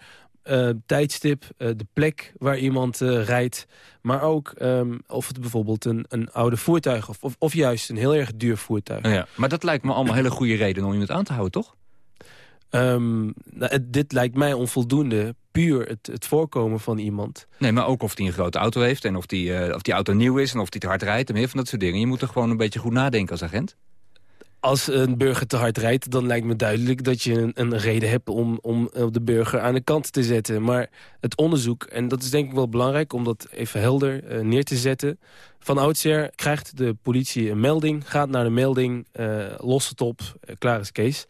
S22: tijdstip, de plek waar iemand rijdt... maar ook um, of het bijvoorbeeld een, een oude voertuig... Of, of, of, juist een heel erg duur voertuig.
S3: Ja, maar dat lijkt me allemaal hele goede redenen om iemand aan te houden, toch?
S22: Um, nou, het, dit lijkt mij onvoldoende. Puur het, het, voorkomen van iemand.
S3: Nee, maar ook of hij een grote auto heeft... en of die, uh, of die auto nieuw is en of die te hard rijdt... en meer van dat soort dingen. Je moet er gewoon een beetje goed nadenken als agent.
S22: Als een burger te hard rijdt, dan lijkt me duidelijk... dat je een, een reden hebt om, om de burger aan de kant te zetten. Maar het onderzoek, en dat is denk ik wel belangrijk... om dat even helder uh, neer te zetten... Van oudsher krijgt de politie een melding, gaat naar de melding, uh, lost het op, klaar is Kees...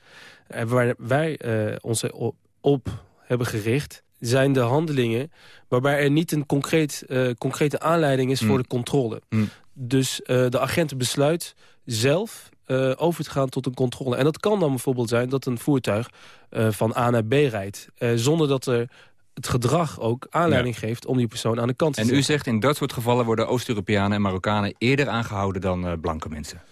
S22: En waar wij ons op, op, hebben gericht... zijn de handelingen waarbij er niet een concreet, uh, concrete aanleiding is mm. voor de controle. Mm. Dus uh, de agent besluit zelf over te gaan tot een controle. En dat kan dan bijvoorbeeld zijn dat een voertuig van A naar B rijdt... zonder dat er het gedrag ook aanleiding ja. geeft om die persoon aan de kant te
S3: en
S22: zetten.
S3: En u zegt in dat soort gevallen worden Oost-Europeanen en Marokkanen... eerder aangehouden dan blanke mensen?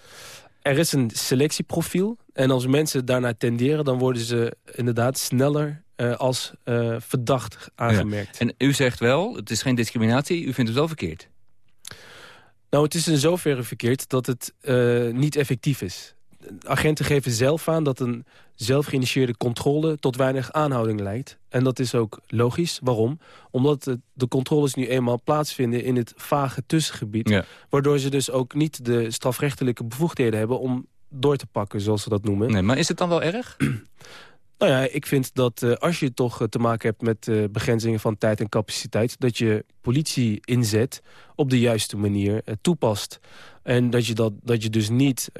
S22: Er is een selectieprofiel. En als mensen daarnaar tenderen, dan worden ze inderdaad sneller uh, als uh, verdacht aangemerkt.
S3: Ja. En u zegt wel, het is geen discriminatie, u vindt het wel verkeerd?
S22: Nou, het is in zoverre verkeerd dat het uh, niet effectief is. Agenten geven zelf aan dat een zelfgeïnitieerde controle tot weinig aanhouding leidt. En dat is ook logisch. Waarom? Omdat de controles nu eenmaal plaatsvinden in het vage tussengebied. Ja. Waardoor ze dus ook niet de strafrechtelijke bevoegdheden hebben om door te pakken, zoals ze dat noemen.
S3: Nee, maar is het dan wel erg?
S22: Nou ja, ik vind dat uh, als je toch uh, te maken hebt met uh, begrenzingen van tijd en capaciteit... dat je politie inzet op de juiste manier toepast. En dat je, dat, dat je dus niet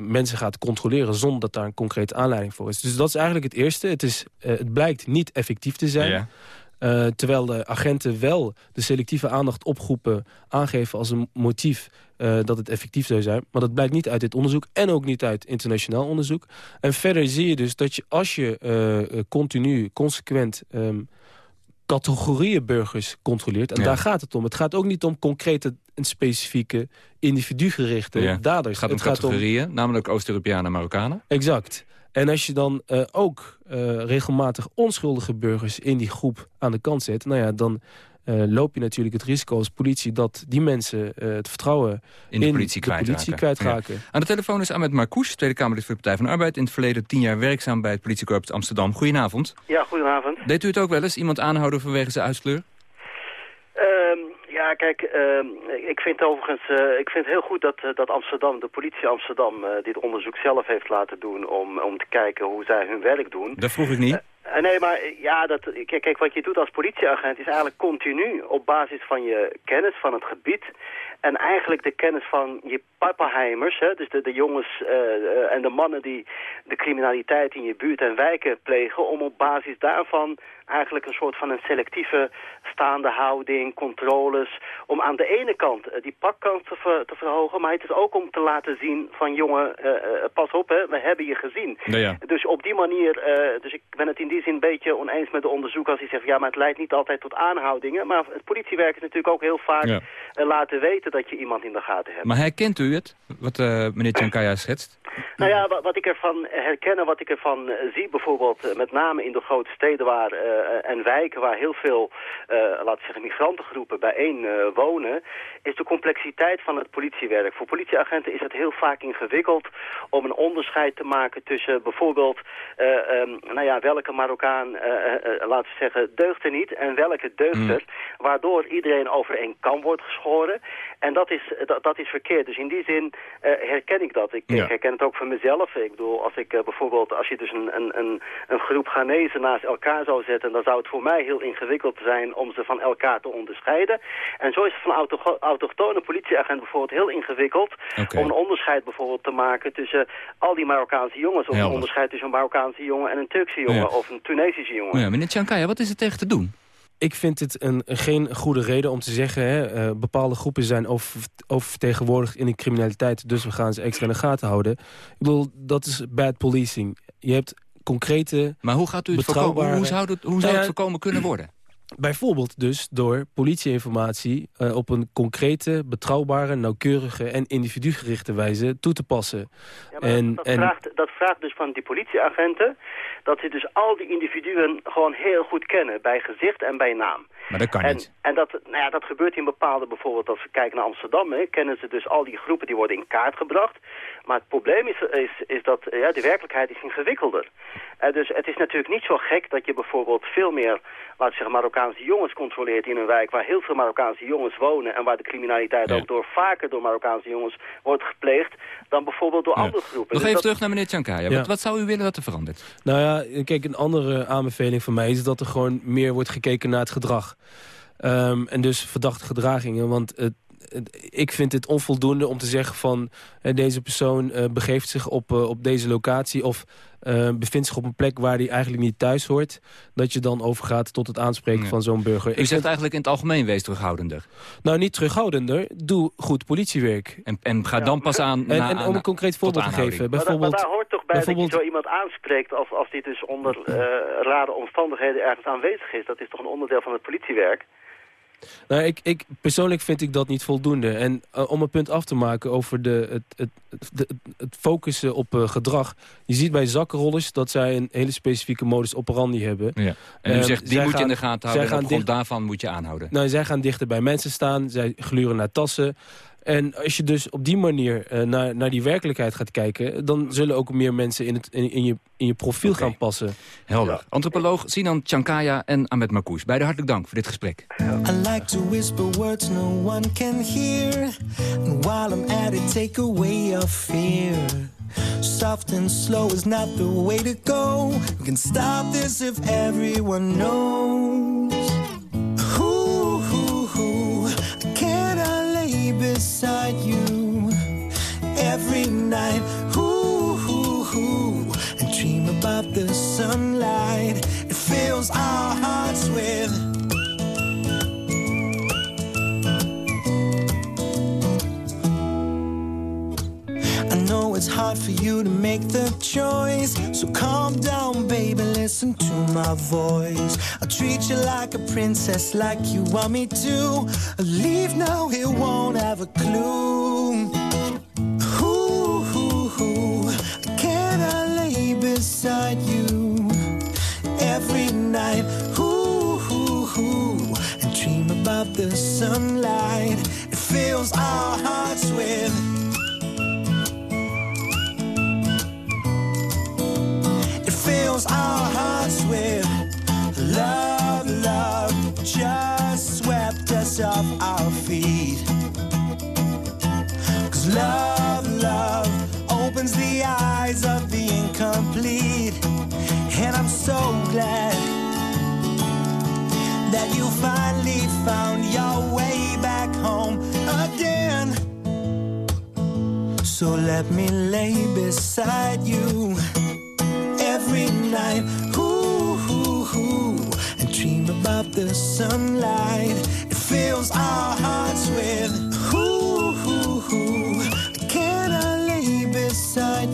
S22: mensen gaat controleren zonder dat daar een concrete aanleiding voor is. Dus dat is eigenlijk het eerste. Het, is, het blijkt niet effectief te zijn. Ja. Uh, terwijl de agenten wel de selectieve aandacht opgroepen aangeven als een motief uh, dat het effectief zou zijn. Maar dat blijkt niet uit dit onderzoek en ook niet uit internationaal onderzoek. En verder zie je dus dat je als je uh, continu, consequent... Um, categorieën burgers controleert. En ja. daar gaat het om. Het gaat ook niet om concrete en specifieke individugerichte ja. daders.
S3: Het gaat om het categorieën, gaat om... namelijk Oost-Europeanen en Marokkanen.
S22: Exact. En als je dan uh, ook uh, regelmatig onschuldige burgers in die groep aan de kant zet... Nou ja, dan uh, loop je natuurlijk het risico als politie... dat die mensen het vertrouwen
S3: in de politie,
S22: in de politie kwijtraken. Ja.
S3: Aan de telefoon is Ahmed Marcouch, Tweede Kamerlid voor de Partij van de Arbeid... in het verleden tien jaar werkzaam bij het politiekorps Amsterdam. Goedenavond.
S23: Ja, goedenavond.
S3: Deed u het ook wel eens, iemand aanhouden vanwege zijn uitskleur?
S23: Ja, kijk, uh, ik vind overigens, uh, ik vind het heel goed dat, uh, dat Amsterdam, de politie Amsterdam, dit onderzoek zelf heeft laten doen om, om te kijken hoe zij hun werk doen.
S3: Dat vroeg ik niet.
S23: nee, maar ja, dat, kijk, kijk, wat je doet als politieagent is eigenlijk continu op basis van je kennis van het gebied en eigenlijk de kennis van je pappenheimers, hè, dus de, de jongens uh, en de mannen die de criminaliteit in je buurt en wijken plegen, om op basis daarvan eigenlijk een soort van een selectieve staande houding, controles, om aan de ene kant uh, die pakkans te, ver, te, verhogen, maar het is ook om te laten zien van jongen, pas op, hè, we hebben je gezien.
S3: Ja.
S23: Dus op die manier, dus ik ben het in die zin een beetje oneens met de onderzoek als hij zegt, ja, maar het leidt niet altijd tot aanhoudingen, maar het politiewerk is natuurlijk ook heel vaak ja. laten weten dat je iemand in de gaten hebt.
S3: Maar herkent u het, wat uh, meneer Tjankaya schetst?
S23: Nou ja, wat, wat, ik ervan herken en wat ik ervan uh, zie, bijvoorbeeld uh, met name in de grote steden waar, en wijken waar heel veel, laten we zeggen, migrantengroepen bijeen wonen, is de complexiteit van het politiewerk. Voor politieagenten is het heel vaak ingewikkeld om een onderscheid te maken tussen bijvoorbeeld, um, nou ja, welke Marokkaan, laten we zeggen, deugt er niet en welke deugt er, mm. waardoor iedereen over één kam wordt geschoren. En dat is, dat, dat is verkeerd. Dus in die zin uh, herken ik dat. Ik, ja. herken het ook van mezelf. Ik bedoel, als ik uh, bijvoorbeeld, als je dus een, een, een, een groep Ghanese naast elkaar zou zetten, dan zou het voor mij heel ingewikkeld zijn om ze van elkaar te onderscheiden. En zo is het van auto, autochtone politieagent bijvoorbeeld heel ingewikkeld okay. om een onderscheid bijvoorbeeld te maken tussen al die Marokkaanse jongens. Of
S3: Helder.
S23: een onderscheid tussen een Marokkaanse jongen en een Turkse jongen.
S3: Ja.
S23: Of een Tunesische jongen.
S3: Ja, meneer Tjankaya, wat is er tegen te doen?
S22: Ik vind het een, geen goede reden om te zeggen... Hè, uh, bepaalde groepen zijn over, oververtegenwoordigd in de criminaliteit... dus we gaan ze extra in de gaten houden. Ik bedoel, dat is bad policing. Je hebt concrete,
S3: Maar hoe gaat u het voorkomen? Hoe zou het, hoe zou het voorkomen kunnen worden?
S22: Bijvoorbeeld dus door politieinformatie uh, op een concrete, betrouwbare, nauwkeurige en individugerichte wijze toe te passen.
S23: Ja, en, dat, en... Vraagt, dat vraagt dus van die politieagenten dat ze dus al die individuen gewoon heel goed kennen, bij gezicht en bij naam.
S3: Maar dat kan
S23: en,
S3: niet.
S23: En dat, nou ja, dat gebeurt in bepaalde, bijvoorbeeld als we kijken naar Amsterdam, hè, kennen ze dus al die groepen die worden in kaart gebracht. Maar het probleem is, is, is dat ja, de werkelijkheid is ingewikkelder. Uh, dus het is natuurlijk niet zo gek dat je bijvoorbeeld veel meer, laten we zeggen, Marokkaanse jongens controleert in een wijk waar heel veel Marokkaanse jongens wonen en waar de criminaliteit ja. ook door vaker door Marokkaanse jongens wordt gepleegd dan bijvoorbeeld door ja. andere groepen.
S3: Nog dus even dat... terug naar meneer Tjankaya. Ja. Wat, wat, zou u willen dat er verandert?
S22: Nou ja, kijk, een andere aanbeveling van mij is dat er gewoon meer wordt gekeken naar het gedrag. Um, en dus verdachte gedragingen, want het, ik vind het onvoldoende om te zeggen van... Uh, deze persoon uh, begeeft zich op, op deze locatie... of bevindt zich op een plek waar hij eigenlijk niet thuis hoort... dat je dan overgaat tot het aanspreken nee. van zo'n burger.
S3: U ik zegt vind... eigenlijk in het algemeen wees terughoudender.
S22: Nou, niet terughoudender. Doe goed politiewerk.
S3: En, en ga dan pas aan...
S22: En,
S3: na,
S22: en om een concreet voorbeeld te geven.
S23: Bijvoorbeeld, maar, maar daar hoort toch bij dat je zo iemand aanspreekt... als, als die dus onder rare omstandigheden ergens aanwezig is. Dat is toch een onderdeel van het politiewerk?
S22: Nou, ik, ik, persoonlijk vind ik dat niet voldoende. En uh, om een punt af te maken over de, het, het, het, het focussen op uh, gedrag. Je ziet bij zakkenrollers dat zij een hele specifieke modus operandi hebben.
S3: Ja. En u um, zegt, die moet je in de gaten houden en op grond daarvan moet je aanhouden.
S22: Nou, zij gaan dichter bij mensen staan. Zij gluren naar tassen. En als je dus op die manier uh, naar, naar die werkelijkheid gaat kijken... dan zullen ook meer mensen in, het, in, in, je, in je profiel okay. gaan passen.
S3: Helder. Ja. Antropoloog Sinan Tjankaya en Ahmed Marcouch. Beide hartelijk dank voor dit gesprek.
S18: I like to whisper words no one can hear. And while I'm at it, take away your fear.
S24: Soft and slow is not the way to go. We can stop this if everyone knows. Ooh, beside you every night? Ooh, ooh, ooh, and dream about the sunlight. It fills our hearts with. Know it's hard for you to make the choice. So calm down, baby, listen to my voice. I'll treat you like a princess, like you want me to. I leave now, it won't have a clue. Ooh, ooh, ooh, can I lay beside you every night? Ooh, ooh, ooh, and dream about the sunlight. It fills our hearts with. Off our feet. Cause love, love opens the eyes of the incomplete. And I'm so glad that you finally found your way back home again. So let me lay beside you every night. Ooh, ooh, ooh, and dream about the sunlight. Fills our hearts with. Ooh, ooh, ooh, can I lay beside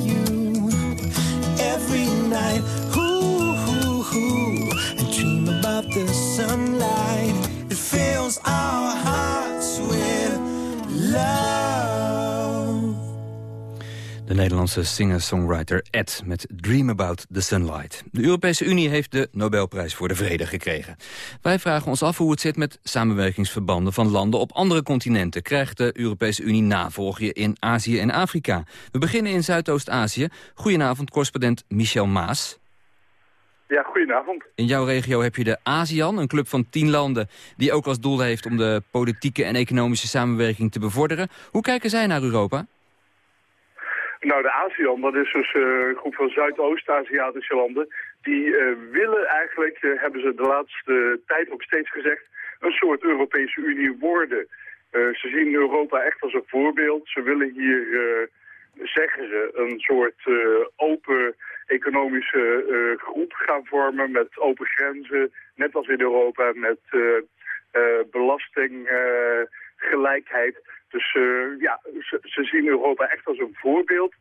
S3: De Nederlandse singer-songwriter Ed met Dream About the Sunlight. De Europese Unie heeft de Nobelprijs voor de Vrede gekregen. Wij vragen ons af hoe het zit met samenwerkingsverbanden van landen op andere continenten. Krijgt de Europese Unie navolgje in Azië en Afrika? We beginnen in Zuidoost-Azië. Goedenavond, correspondent Michel Maas.
S25: Ja, goedenavond.
S3: In jouw regio heb je de ASEAN, een club van tien landen... die ook als doel heeft om de politieke en economische samenwerking te bevorderen. Hoe kijken zij naar Europa?
S25: Nou, de ASEAN, dat is dus eh, een groep van Zuidoost-Aziatische landen. Die eh, willen eigenlijk, eh, hebben ze de laatste tijd ook steeds gezegd, een soort Europese Unie worden. ze zien Europa echt als een voorbeeld. Ze willen hier, zeggen ze, een soort open economische groep gaan vormen met open grenzen. Net als in Europa, met belastinggelijkheid. Dus uh, ja, ze, ze, zien Europa echt als een voorbeeld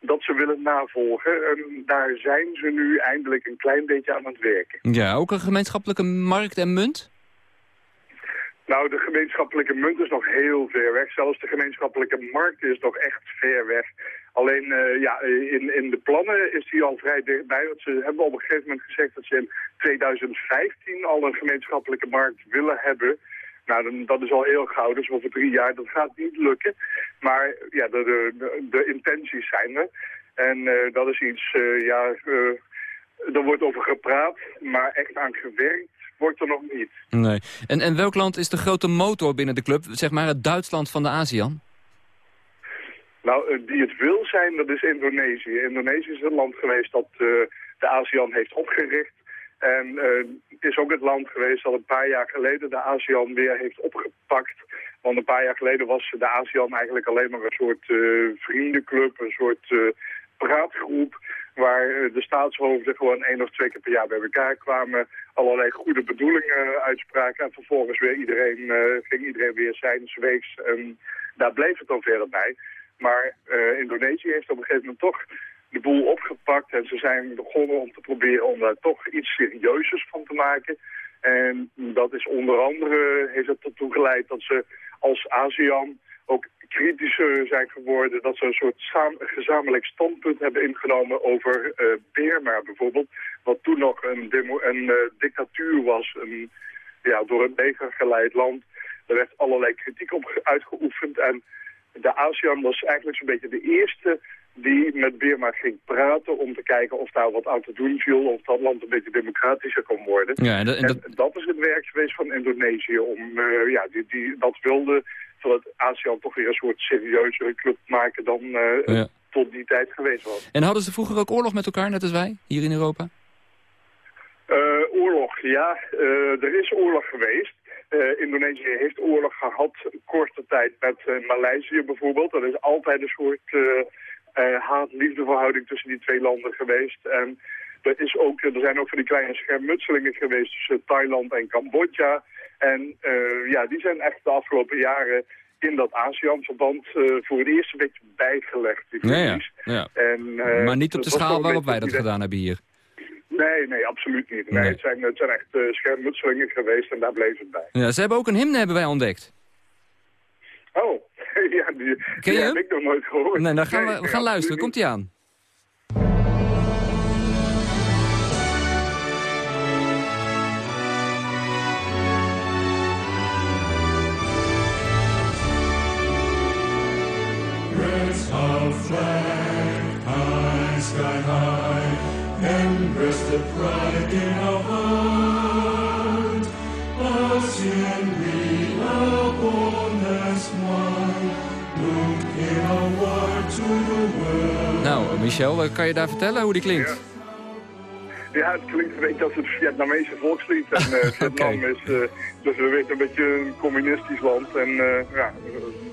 S25: dat ze willen navolgen. En daar zijn ze nu eindelijk een klein beetje aan het werken.
S3: Ja, ook een gemeenschappelijke markt en munt?
S25: Nou, de gemeenschappelijke munt is nog heel ver weg. Zelfs de gemeenschappelijke markt is nog echt ver weg. Alleen uh, ja, in, in de plannen is die al vrij dichtbij. Want ze hebben op een gegeven moment gezegd dat ze in 2015 al een gemeenschappelijke markt willen hebben. Nou, dan, dat is al heel gauw, dus over drie jaar, dat gaat niet lukken. Maar ja, de, de, de intenties zijn er. En uh, dat is iets, uh, ja, uh, er wordt over gepraat, maar echt aan gewerkt wordt er nog niet.
S3: Nee. En, en welk land is de grote motor binnen de club, zeg maar het Duitsland van de ASEAN?
S25: Nou, die het wil zijn, dat is Indonesië. Indonesië is een land geweest dat de ASEAN heeft opgericht. En uh, het is ook het land geweest dat een paar jaar geleden de ASEAN weer heeft opgepakt. Want een paar jaar geleden was de ASEAN eigenlijk alleen maar een soort uh, vriendenclub, een soort uh, praatgroep waar de staatshoofden gewoon één of twee keer per jaar bij elkaar kwamen, allerlei goede bedoelingen uitspraken en vervolgens weer iedereen, ging iedereen weer zijn weeks en daar bleef het dan verder bij. Maar Indonesië heeft op een gegeven moment toch de boel opgepakt en ze zijn begonnen om te proberen om daar toch iets serieuzers van te maken. En dat is onder andere, heeft het ertoe geleid dat ze als ASEAN ook kritischer zijn geworden. Dat ze een soort gezamenlijk standpunt hebben ingenomen over uh, Burma bijvoorbeeld. Wat toen nog een, demo uh, dictatuur was, een ja, door een leger geleid land. Er werd allerlei kritiek op uitgeoefend en de ASEAN was eigenlijk zo'n beetje de eerste die met Birma ging praten om te kijken of daar wat aan te doen viel, of dat land een beetje democratischer kon worden.
S3: Ja, en, dat, en
S25: dat... is het werk geweest van Indonesië, om, uh, ja, die, die, dat wilde van het ASEAN toch weer een soort serieuzere club maken dan uh, ja. tot die tijd geweest was.
S3: En hadden ze vroeger ook oorlog met elkaar, net als wij, hier in Europa?
S25: Uh, oorlog, ja. Er is oorlog geweest. Uh, Indonesië heeft oorlog gehad korte tijd met Maleisië bijvoorbeeld. Dat is altijd een soort haat-liefdeverhouding tussen die twee landen geweest. En er, is ook, er zijn ook van die kleine schermutselingen geweest tussen Thailand en Cambodja. En ja, die zijn echt de afgelopen jaren in dat ASEAN-verband voor het eerst een beetje bijgelegd. Die
S3: ja, ja, ja. En, maar niet op de schaal waarop wij dat gedaan hebben hier.
S25: Nee, nee, absoluut niet. Nee, Het, zijn, het zijn echt uh, schermutselingen geweest en daar bleef het bij.
S3: Ja, ze hebben ook een hymne hebben wij ontdekt.
S25: Oh, ja, die,
S3: je
S25: heb ik nog nooit gehoord.
S3: Nee, dan gaan we, we gaan luisteren. Komt ie aan. Michel, kan je daar vertellen hoe die klinkt?
S25: Ja. Ja, het klinkt een beetje als het Vietnamese volkslied. En uh, Vietnam is, uh, dus we weten, een beetje een communistisch land. En uh, ja,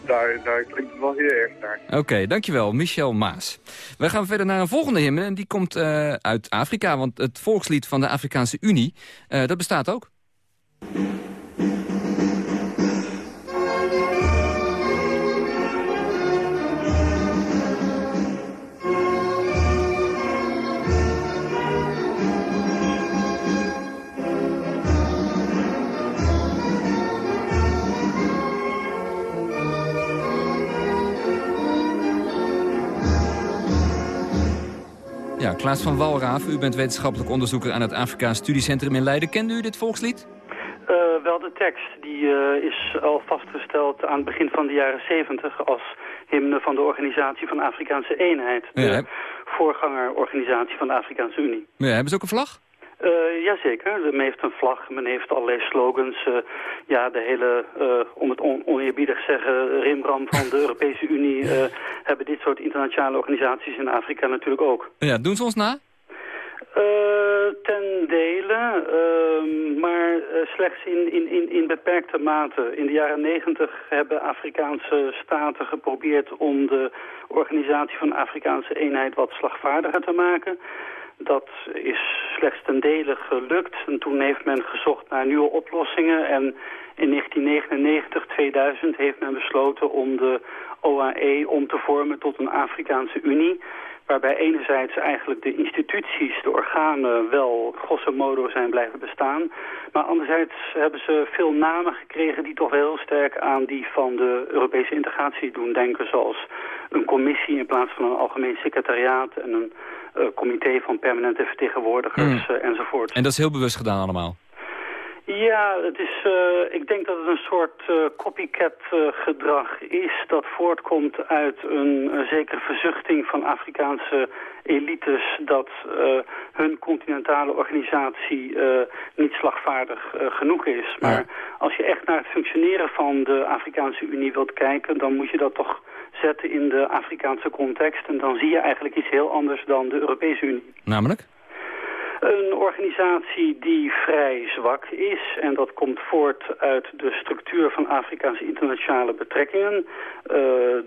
S25: daar, daar klinkt het wel heel erg naar.
S3: Oké, okay, dankjewel. Michel Maas. We gaan verder naar een volgende hymne. En die komt uit Afrika. Want het volkslied van de Afrikaanse Unie, dat bestaat ook. Klaas van Walraven, u bent wetenschappelijk onderzoeker aan het Afrikaans Studiecentrum in Leiden. Kende u dit volkslied?
S26: Uh, wel de tekst. Die uh, is al vastgesteld aan het begin van de jaren 70 als hymne van de Organisatie van Afrikaanse Eenheid. De ja, voorgangerorganisatie van de Afrikaanse Unie.
S3: Ja, hebben ze ook een vlag?
S26: Uh, jazeker, men heeft een vlag, men heeft allerlei slogans. Uh, ja, de hele, uh, om het on oneerbiedig zeggen, rimram van de Europese Unie... hebben dit soort internationale organisaties in Afrika natuurlijk ook.
S3: Ja, doen ze ons na?
S26: ten dele, ehm, maar slechts in, in, in, in beperkte mate. In de jaren negentig hebben Afrikaanse staten geprobeerd om de organisatie van Afrikaanse eenheid wat slagvaardiger te maken... Dat is slechts ten dele gelukt. En toen heeft men gezocht naar nieuwe oplossingen. En in 1999, 2000 heeft men besloten om de OAE om te vormen tot een Afrikaanse Unie. Waarbij enerzijds eigenlijk de instituties, de organen wel grosso modo zijn blijven bestaan. Maar anderzijds hebben ze veel namen gekregen die toch heel sterk aan die van de Europese integratie doen denken. Zoals een commissie in plaats van een algemeen secretariaat en een comité van permanente vertegenwoordigers mm. uh, enzovoort.
S3: En dat is heel bewust gedaan allemaal?
S26: Ja, het is, uh, ik denk dat het een soort uh, copycat uh, gedrag is dat voortkomt uit een, een zekere verzuchting van Afrikaanse elites dat hun continentale organisatie niet slagvaardig genoeg is. Maar ja. als je echt naar het functioneren van de Afrikaanse Unie wilt kijken, dan moet je dat toch zetten in de Afrikaanse context. En dan zie je eigenlijk iets heel anders dan de Europese Unie.
S3: Namelijk?
S26: Een organisatie die vrij zwak is en dat komt voort uit de structuur van Afrikaanse internationale betrekkingen. Uh,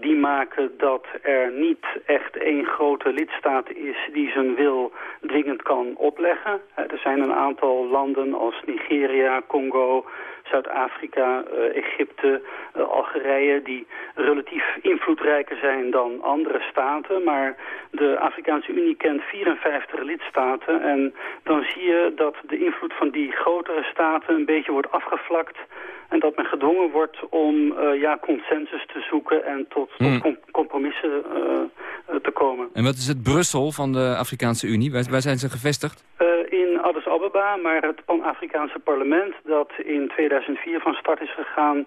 S26: die maken dat er niet echt één grote lidstaat is die zijn wil dwingend kan opleggen. Uh, er zijn een aantal landen als Nigeria, Congo, Zuid-Afrika, uh, Egypte, uh, Algerije... die relatief invloedrijker zijn dan andere staten. Maar de Afrikaanse Unie kent 54 lidstaten. En dan zie je dat de invloed van die grotere staten een beetje wordt afgevlakt... En dat men gedwongen wordt om uh, ja, consensus te zoeken en tot, hmm. tot compromissen uh, te komen.
S3: En wat is het Brussel van de Afrikaanse Unie? Waar, waar zijn ze gevestigd?
S26: Uh, maar het Pan-Afrikaanse parlement dat in 2004 van start is gegaan...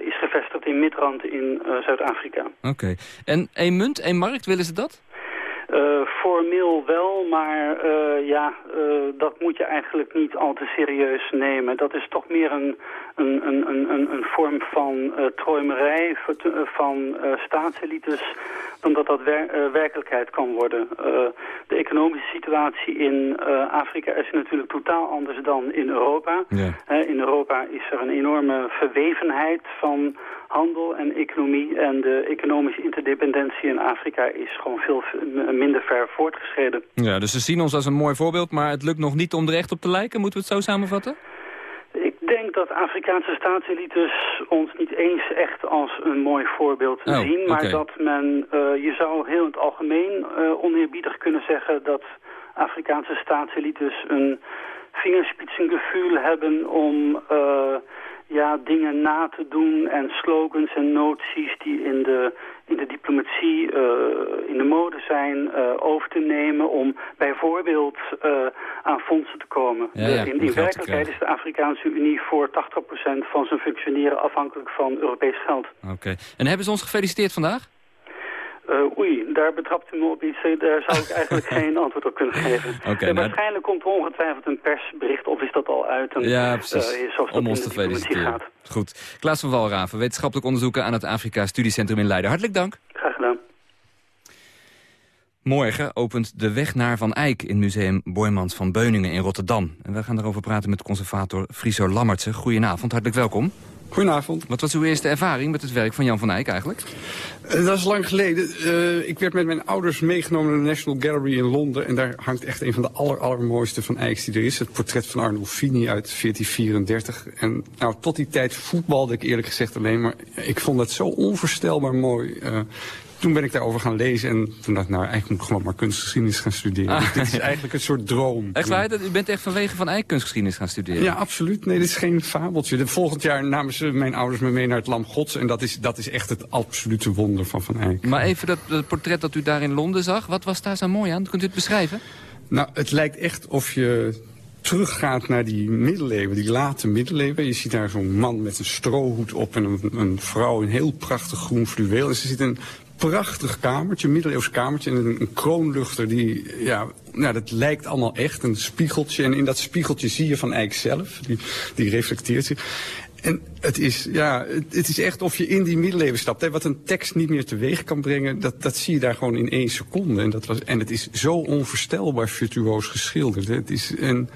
S26: is gevestigd in Midrand in Zuid-Afrika.
S3: Oké. En één munt, één markt, willen ze dat?
S26: Uh, formeel wel, maar uh, ja, uh, dat moet je eigenlijk niet al te serieus nemen. Dat is toch meer een, een, een, een, een vorm van träumerij van staatselites dan dat dat wer werkelijkheid kan worden. de economische situatie in Afrika is natuurlijk totaal anders dan in Europa. Ja. in Europa is er een enorme verwevenheid van handel en economie. En de economische interdependentie in Afrika is gewoon veel minder ver voortgeschreden.
S3: Ja, dus ze zien ons als een mooi voorbeeld, maar het lukt nog niet om er echt op te lijken. Moeten we het zo samenvatten?
S26: Ik denk dat Afrikaanse staatselites ons niet eens echt als een mooi voorbeeld oh, zien. Maar dat men, uh, je zou heel in het algemeen uh, oneerbiedig kunnen zeggen dat Afrikaanse staatselites een vingerspitsengevoel hebben om... Uh, ja, dingen na te doen en slogans en noties die in de, in de diplomatie uh, in de mode zijn uh, over te nemen om bijvoorbeeld uh, aan fondsen te komen.
S3: Ja, ja,
S26: in in werkelijkheid is de Afrikaanse Unie voor 80% van zijn functioneren afhankelijk van Europees geld.
S3: Oké. En hebben ze ons gefeliciteerd vandaag?
S26: Uh, oei, daar betrapt u me op iets. Eh, daar zou ik eigenlijk geen antwoord op kunnen geven.
S3: Okay, uh,
S26: waarschijnlijk komt er ongetwijfeld een persbericht, of is dat al uit. En,
S3: ja, precies.
S26: Om
S3: ons te feliciteren. Gaat. Goed. Klaas van Walraven, wetenschappelijk onderzoeker aan het Afrika Studiecentrum in Leiden. Hartelijk dank.
S26: Graag gedaan.
S3: Morgen opent de weg naar Van Eyck in Museum Boymans van Beuningen in Rotterdam. En we gaan daarover praten met conservator Friso Lammertse. Goedenavond, hartelijk welkom.
S27: Goedenavond.
S3: Wat was uw eerste ervaring met het werk van Jan van Eyck eigenlijk?
S27: Uh, dat is lang geleden. Uh, ik werd met mijn ouders meegenomen naar de National Gallery in Londen. En daar hangt echt een van de aller, allermooiste van Eycks die er is. Het portret van Arnolfini uit 1434. En nou, tot die tijd voetbalde ik eerlijk gezegd alleen. Maar ik vond het zo onvoorstelbaar mooi. Uh, toen ben ik daarover gaan lezen en toen dacht ik, nou, eigenlijk moet ik gewoon maar kunstgeschiedenis gaan studeren. Ah, dit is eigenlijk een soort droom.
S3: Echt waar? U bent echt vanwege van Eyck kunstgeschiedenis gaan studeren?
S27: Ja, absoluut. Nee, dit is geen fabeltje. De volgend jaar namen ze mijn ouders me mee naar het Lam Gods en dat is, dat is echt het absolute wonder van Van Eyck.
S3: Maar even dat, dat portret dat u daar in Londen zag, wat was daar zo mooi aan? Kunt u het beschrijven?
S27: Nou, het lijkt echt of je teruggaat naar die middeleeuwen, die late middeleeuwen. Je ziet daar zo'n man met een strohoed op en een, een vrouw in heel prachtig groen fluweel. En ze zit een prachtig kamertje, middeleeuws kamertje. En een, kroonluchter die, ja, nou, dat lijkt allemaal echt. Een spiegeltje. En in dat spiegeltje zie je Van Eyck zelf. Die, die reflecteert zich. En het is, ja, het is echt of je in die middeleeuwen stapt. Hè. Wat een tekst niet meer teweeg kan brengen, dat, dat zie je daar gewoon in één seconde. En, dat was, en het is zo onvoorstelbaar virtuoos geschilderd. Hè. Het is een,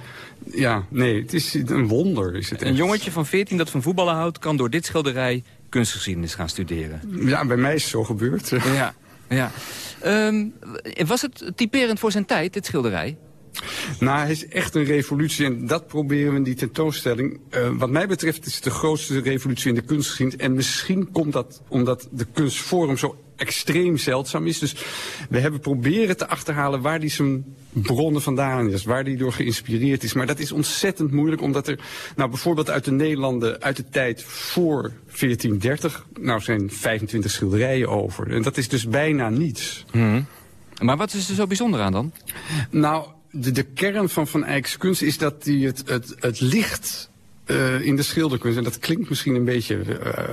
S27: ja, nee, het is een wonder. Is het
S3: een jongetje van 14 dat van voetballen houdt, kan door dit schilderij kunstgeschiedenis gaan studeren.
S27: Ja, bij mij is het zo gebeurd.
S3: Ja, ja. Um, was het typerend voor zijn tijd, dit schilderij?
S27: Nou, hij is echt een revolutie en dat proberen we in die tentoonstelling. Uh, wat mij betreft is het de grootste revolutie in de kunstgeschiedenis. En misschien komt dat omdat de kunstvorm zo extreem zeldzaam is. Dus we hebben proberen te achterhalen waar die zijn bronnen vandaan is. Waar die door geïnspireerd is. Maar dat is ontzettend moeilijk omdat er, nou bijvoorbeeld uit de Nederlanden uit de tijd voor 1430, nou zijn 25 schilderijen over. En dat is dus bijna niets.
S3: Hmm. Maar wat is er zo bijzonder aan dan?
S27: Nou, de, de kern van Van Eyck's kunst is dat hij het, het, het licht uh, in de schilderkunst, en dat klinkt misschien een beetje uh,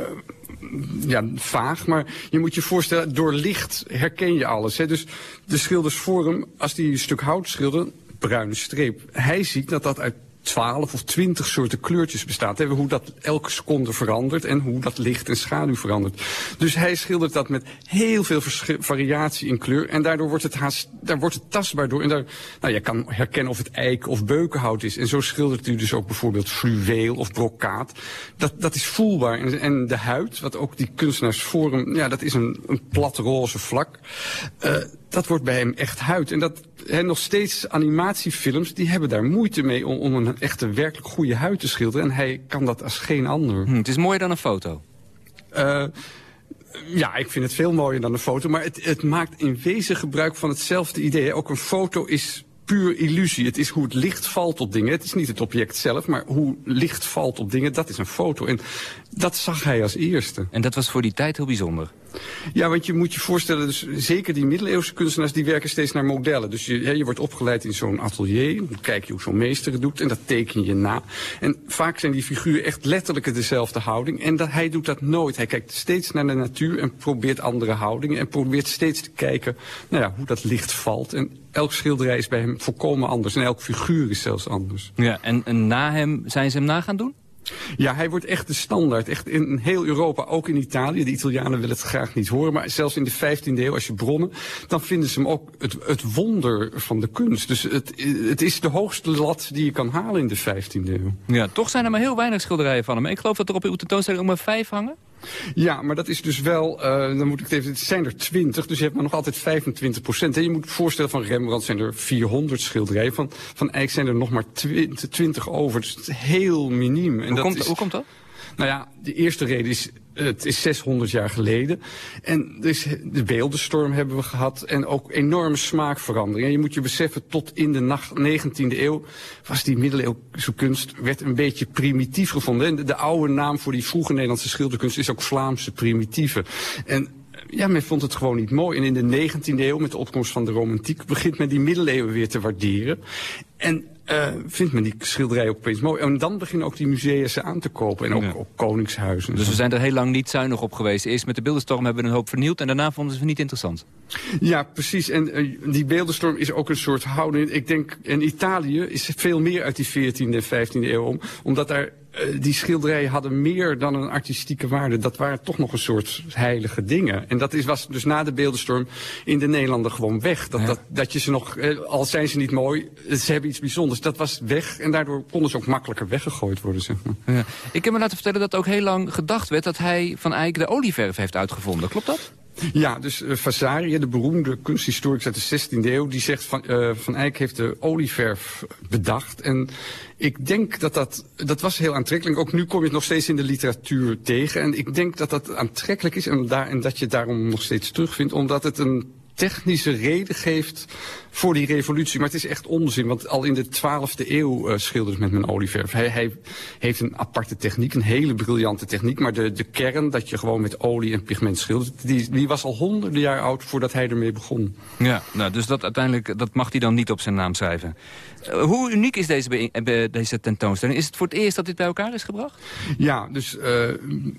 S27: ja, vaag, maar je moet je voorstellen, door licht herken je alles. Hè? Dus de schildersvorm, als die een stuk hout schildert, bruine streep, hij ziet dat dat uit 12 of 20 soorten kleurtjes bestaat. Hè, hoe dat elke seconde verandert en hoe dat licht en schaduw verandert. Dus hij schildert dat met heel veel variatie in kleur. En daardoor wordt het, haast, daar wordt het tastbaar door. En daar, nou, je kan herkennen of het eik of beukenhout is. En zo schildert u dus ook bijvoorbeeld fluweel of brokaat. Dat, dat is voelbaar. En, en de huid, wat ook die kunstenaarsvorm, ja, dat is een, een plat roze vlak. Uh, dat wordt bij hem echt huid. En dat hè, nog steeds animatiefilms, die hebben daar moeite mee om, om een echte werkelijk goede huid te schilderen. En hij kan dat als geen ander.
S3: Hm, het is mooier dan een foto.
S27: Uh, ja, ik vind het veel mooier dan een foto. Maar het, het maakt in wezen gebruik van hetzelfde idee. Ook een foto is puur illusie. Het is hoe het licht valt op dingen. Het is niet het object zelf, maar hoe licht valt op dingen, dat is een foto. En dat zag hij als eerste.
S3: En dat was voor die tijd heel bijzonder?
S27: Ja, want je moet je voorstellen, dus zeker die middeleeuwse kunstenaars... die werken steeds naar modellen. Dus je, je wordt opgeleid in zo'n atelier. Dan kijk je hoe zo'n meester het doet en dat teken je na. En vaak zijn die figuren echt letterlijk dezelfde houding. En dat, hij doet dat nooit. Hij kijkt steeds naar de natuur en probeert andere houdingen... en probeert steeds te kijken nou ja, hoe dat licht valt. En elk schilderij is bij hem volkomen anders. En elk figuur is zelfs anders.
S3: Ja, en, en na hem, zijn ze hem na gaan doen?
S27: Ja, hij wordt echt de standaard. Echt in heel Europa, ook in Italië. De Italianen willen het graag niet horen. Maar zelfs in de 15e eeuw, als je bronnen... dan vinden ze hem ook het, het wonder van de kunst. Dus het, het is de hoogste lat die je kan halen in de 15e eeuw.
S3: Ja, toch zijn er maar heel weinig schilderijen van hem. Ik geloof dat er op uw tentoonstelling ook maar vijf hangen.
S27: Ja, maar dat is dus wel, uh, dan moet ik het even, het zijn er 20, dus je hebt maar nog altijd 25 procent. Je moet voorstellen, van Rembrandt zijn er 400 schilderijen, van, van Eyck zijn er nog maar 20, 20 over. Dus het is heel miniem.
S3: En hoe,
S27: dat
S3: komt,
S27: is,
S3: hoe komt dat?
S27: Nou ja, de eerste reden is, het is 600 jaar geleden. En dus de beeldenstorm hebben we gehad. En ook enorme smaakverandering. En je moet je beseffen, tot in de 19e eeuw was die middeleeuwse kunst werd een beetje primitief gevonden. En de, de oude naam voor die vroege Nederlandse schilderkunst is ook Vlaamse primitieve. En ja, men vond het gewoon niet mooi. En in de 19e eeuw, met de opkomst van de romantiek, begint men die middeleeuwen weer te waarderen. En uh, vindt men die schilderij ook opeens mooi. En dan beginnen ook die musea ze aan te kopen. En ook,
S3: Ja.
S27: ook koningshuizen.
S3: Dus we zijn er heel lang niet zuinig op geweest. Eerst met de beeldenstorm hebben we een hoop vernield... en daarna vonden ze het niet interessant.
S27: Ja, precies. En eh, die beeldenstorm is ook een soort houding. Ik denk, in Italië is veel meer uit die 14e en 15e eeuw om. Omdat daar eh, die schilderijen hadden meer dan een artistieke waarde. Dat waren toch nog een soort heilige dingen. En dat is, was dus na de beeldenstorm in de Nederlanden gewoon weg. Dat, dat, dat je ze nog, eh, al zijn ze niet mooi, eh, ze hebben iets bijzonders. Dat was weg en daardoor konden ze ook makkelijker weggegooid worden, zeg maar.
S3: Ja. Ik heb me laten vertellen dat ook heel lang gedacht werd... dat hij van Eyck de olieverf heeft uitgevonden. Klopt dat?
S27: Ja, dus uh, Vasari, de beroemde kunsthistoricus uit de 16e eeuw... die zegt van, uh, van Eyck heeft de olieverf bedacht. En ik denk dat dat... Dat was heel aantrekkelijk. Ook nu kom je het nog steeds in de literatuur tegen. En ik denk dat dat aantrekkelijk is en, daar, en dat je daarom nog steeds terugvindt. Omdat het een technische reden geeft voor die revolutie. Maar het is echt onzin, want al in de 12e eeuw uh, schildert met mijn olieverf. Hij, hij, heeft een aparte techniek, een hele briljante techniek. Maar de, de kern, dat je gewoon met olie en pigment schildert... Die, die was al honderden jaar oud voordat hij ermee begon.
S3: Ja, nou, dus dat uiteindelijk dat mag hij dan niet op zijn naam schrijven. Uh, hoe uniek is deze, be deze tentoonstelling? Is het voor het eerst dat dit bij elkaar is gebracht?
S27: Ja, dus uh,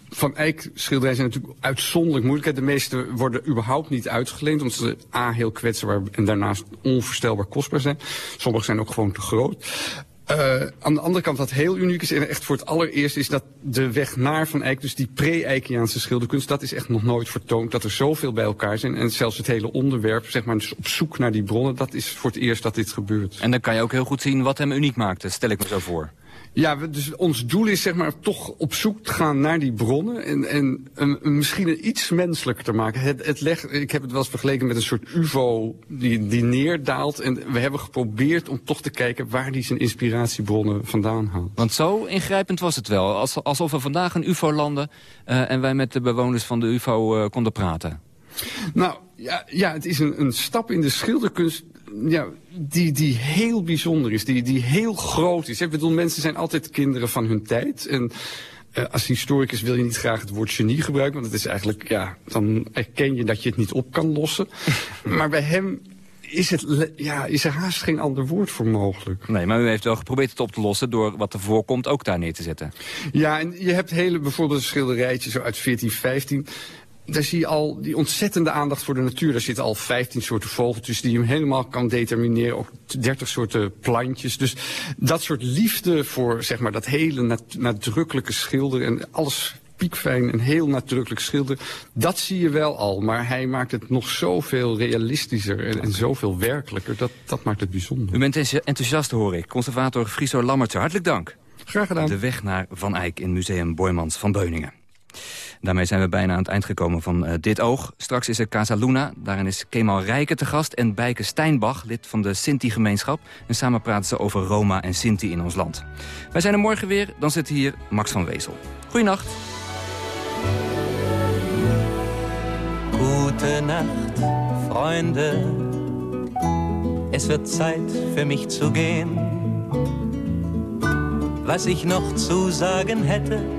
S27: Van Eyck schilderijen zijn natuurlijk uitzonderlijk moeilijk. De meeste worden überhaupt niet uitgeleend, omdat ze A, heel kwetsbaar en daarnaast onvoorstelbaar kostbaar zijn. Sommige zijn ook gewoon te groot. Uh, aan de andere kant wat heel uniek is en echt voor het allereerst is dat de weg naar Van Eyck, dus die pre-Eyckiaanse schilderkunst, dat is echt nog nooit vertoond. Dat er zoveel bij elkaar zijn en zelfs het hele onderwerp, zeg maar, dus op zoek naar die bronnen, dat is voor het eerst dat dit gebeurt.
S3: En dan kan je ook heel goed zien wat hem uniek maakte, stel ik me zo voor.
S27: Ja, we, dus ons doel is zeg maar toch op zoek te gaan naar die bronnen en, en um, misschien een iets menselijker te maken. Het, het leg, ik heb het wel eens vergeleken met een soort ufo die, die neerdaalt. En we hebben geprobeerd om toch te kijken waar die zijn inspiratiebronnen vandaan haalt.
S3: Want zo ingrijpend was het wel. Als, alsof we vandaag een ufo landen uh, en wij met de bewoners van de ufo uh, konden praten.
S27: Nou, ja, ja het is een, een stap in de schilderkunst ja, die, die heel bijzonder is, die, die heel groot is. Ik bedoel, mensen zijn altijd kinderen van hun tijd. En uh, als historicus wil je niet graag het woord genie gebruiken, want het is eigenlijk, ja, dan erken je dat je het niet op kan lossen. maar bij hem is, het, ja, is er haast geen ander woord voor mogelijk.
S3: Nee, maar u heeft wel geprobeerd het op te lossen door wat er voorkomt ook daar neer te zetten.
S27: Ja, en je hebt hele bijvoorbeeld een schilderijtje zo uit 1415 daar zie je al die ontzettende aandacht voor de natuur. Daar zitten al 15 soorten vogeltjes die je hem helemaal kan determineren. Ook 30 soorten plantjes. Dus dat soort liefde voor zeg maar, dat hele nadrukkelijke schilderen en alles piekfijn en heel nadrukkelijk schilderen. Dat zie je wel al, maar hij maakt het nog zoveel realistischer en, en zoveel werkelijker. Dat, dat maakt het bijzonder.
S3: U bent enthousiast, hoor ik. Conservator Friso Lammertse, hartelijk dank.
S27: Graag gedaan.
S3: De weg naar Van Eyck in Museum Boymans van Beuningen. Daarmee zijn we bijna aan het eind gekomen van uh, Dit Oog. Straks is er Casa Luna, daarin is Kemal Rijken te gast... en Bijke Steinbach, lid van de Sinti-gemeenschap. En samen praten ze over Roma en Sinti in ons land. Wij zijn er morgen weer, dan zit hier Max van Wezel. Goeienacht.
S18: Gute Nacht, Freunde. Es wird Zeit für mich zu gehen. Was ich noch zu sagen hätte...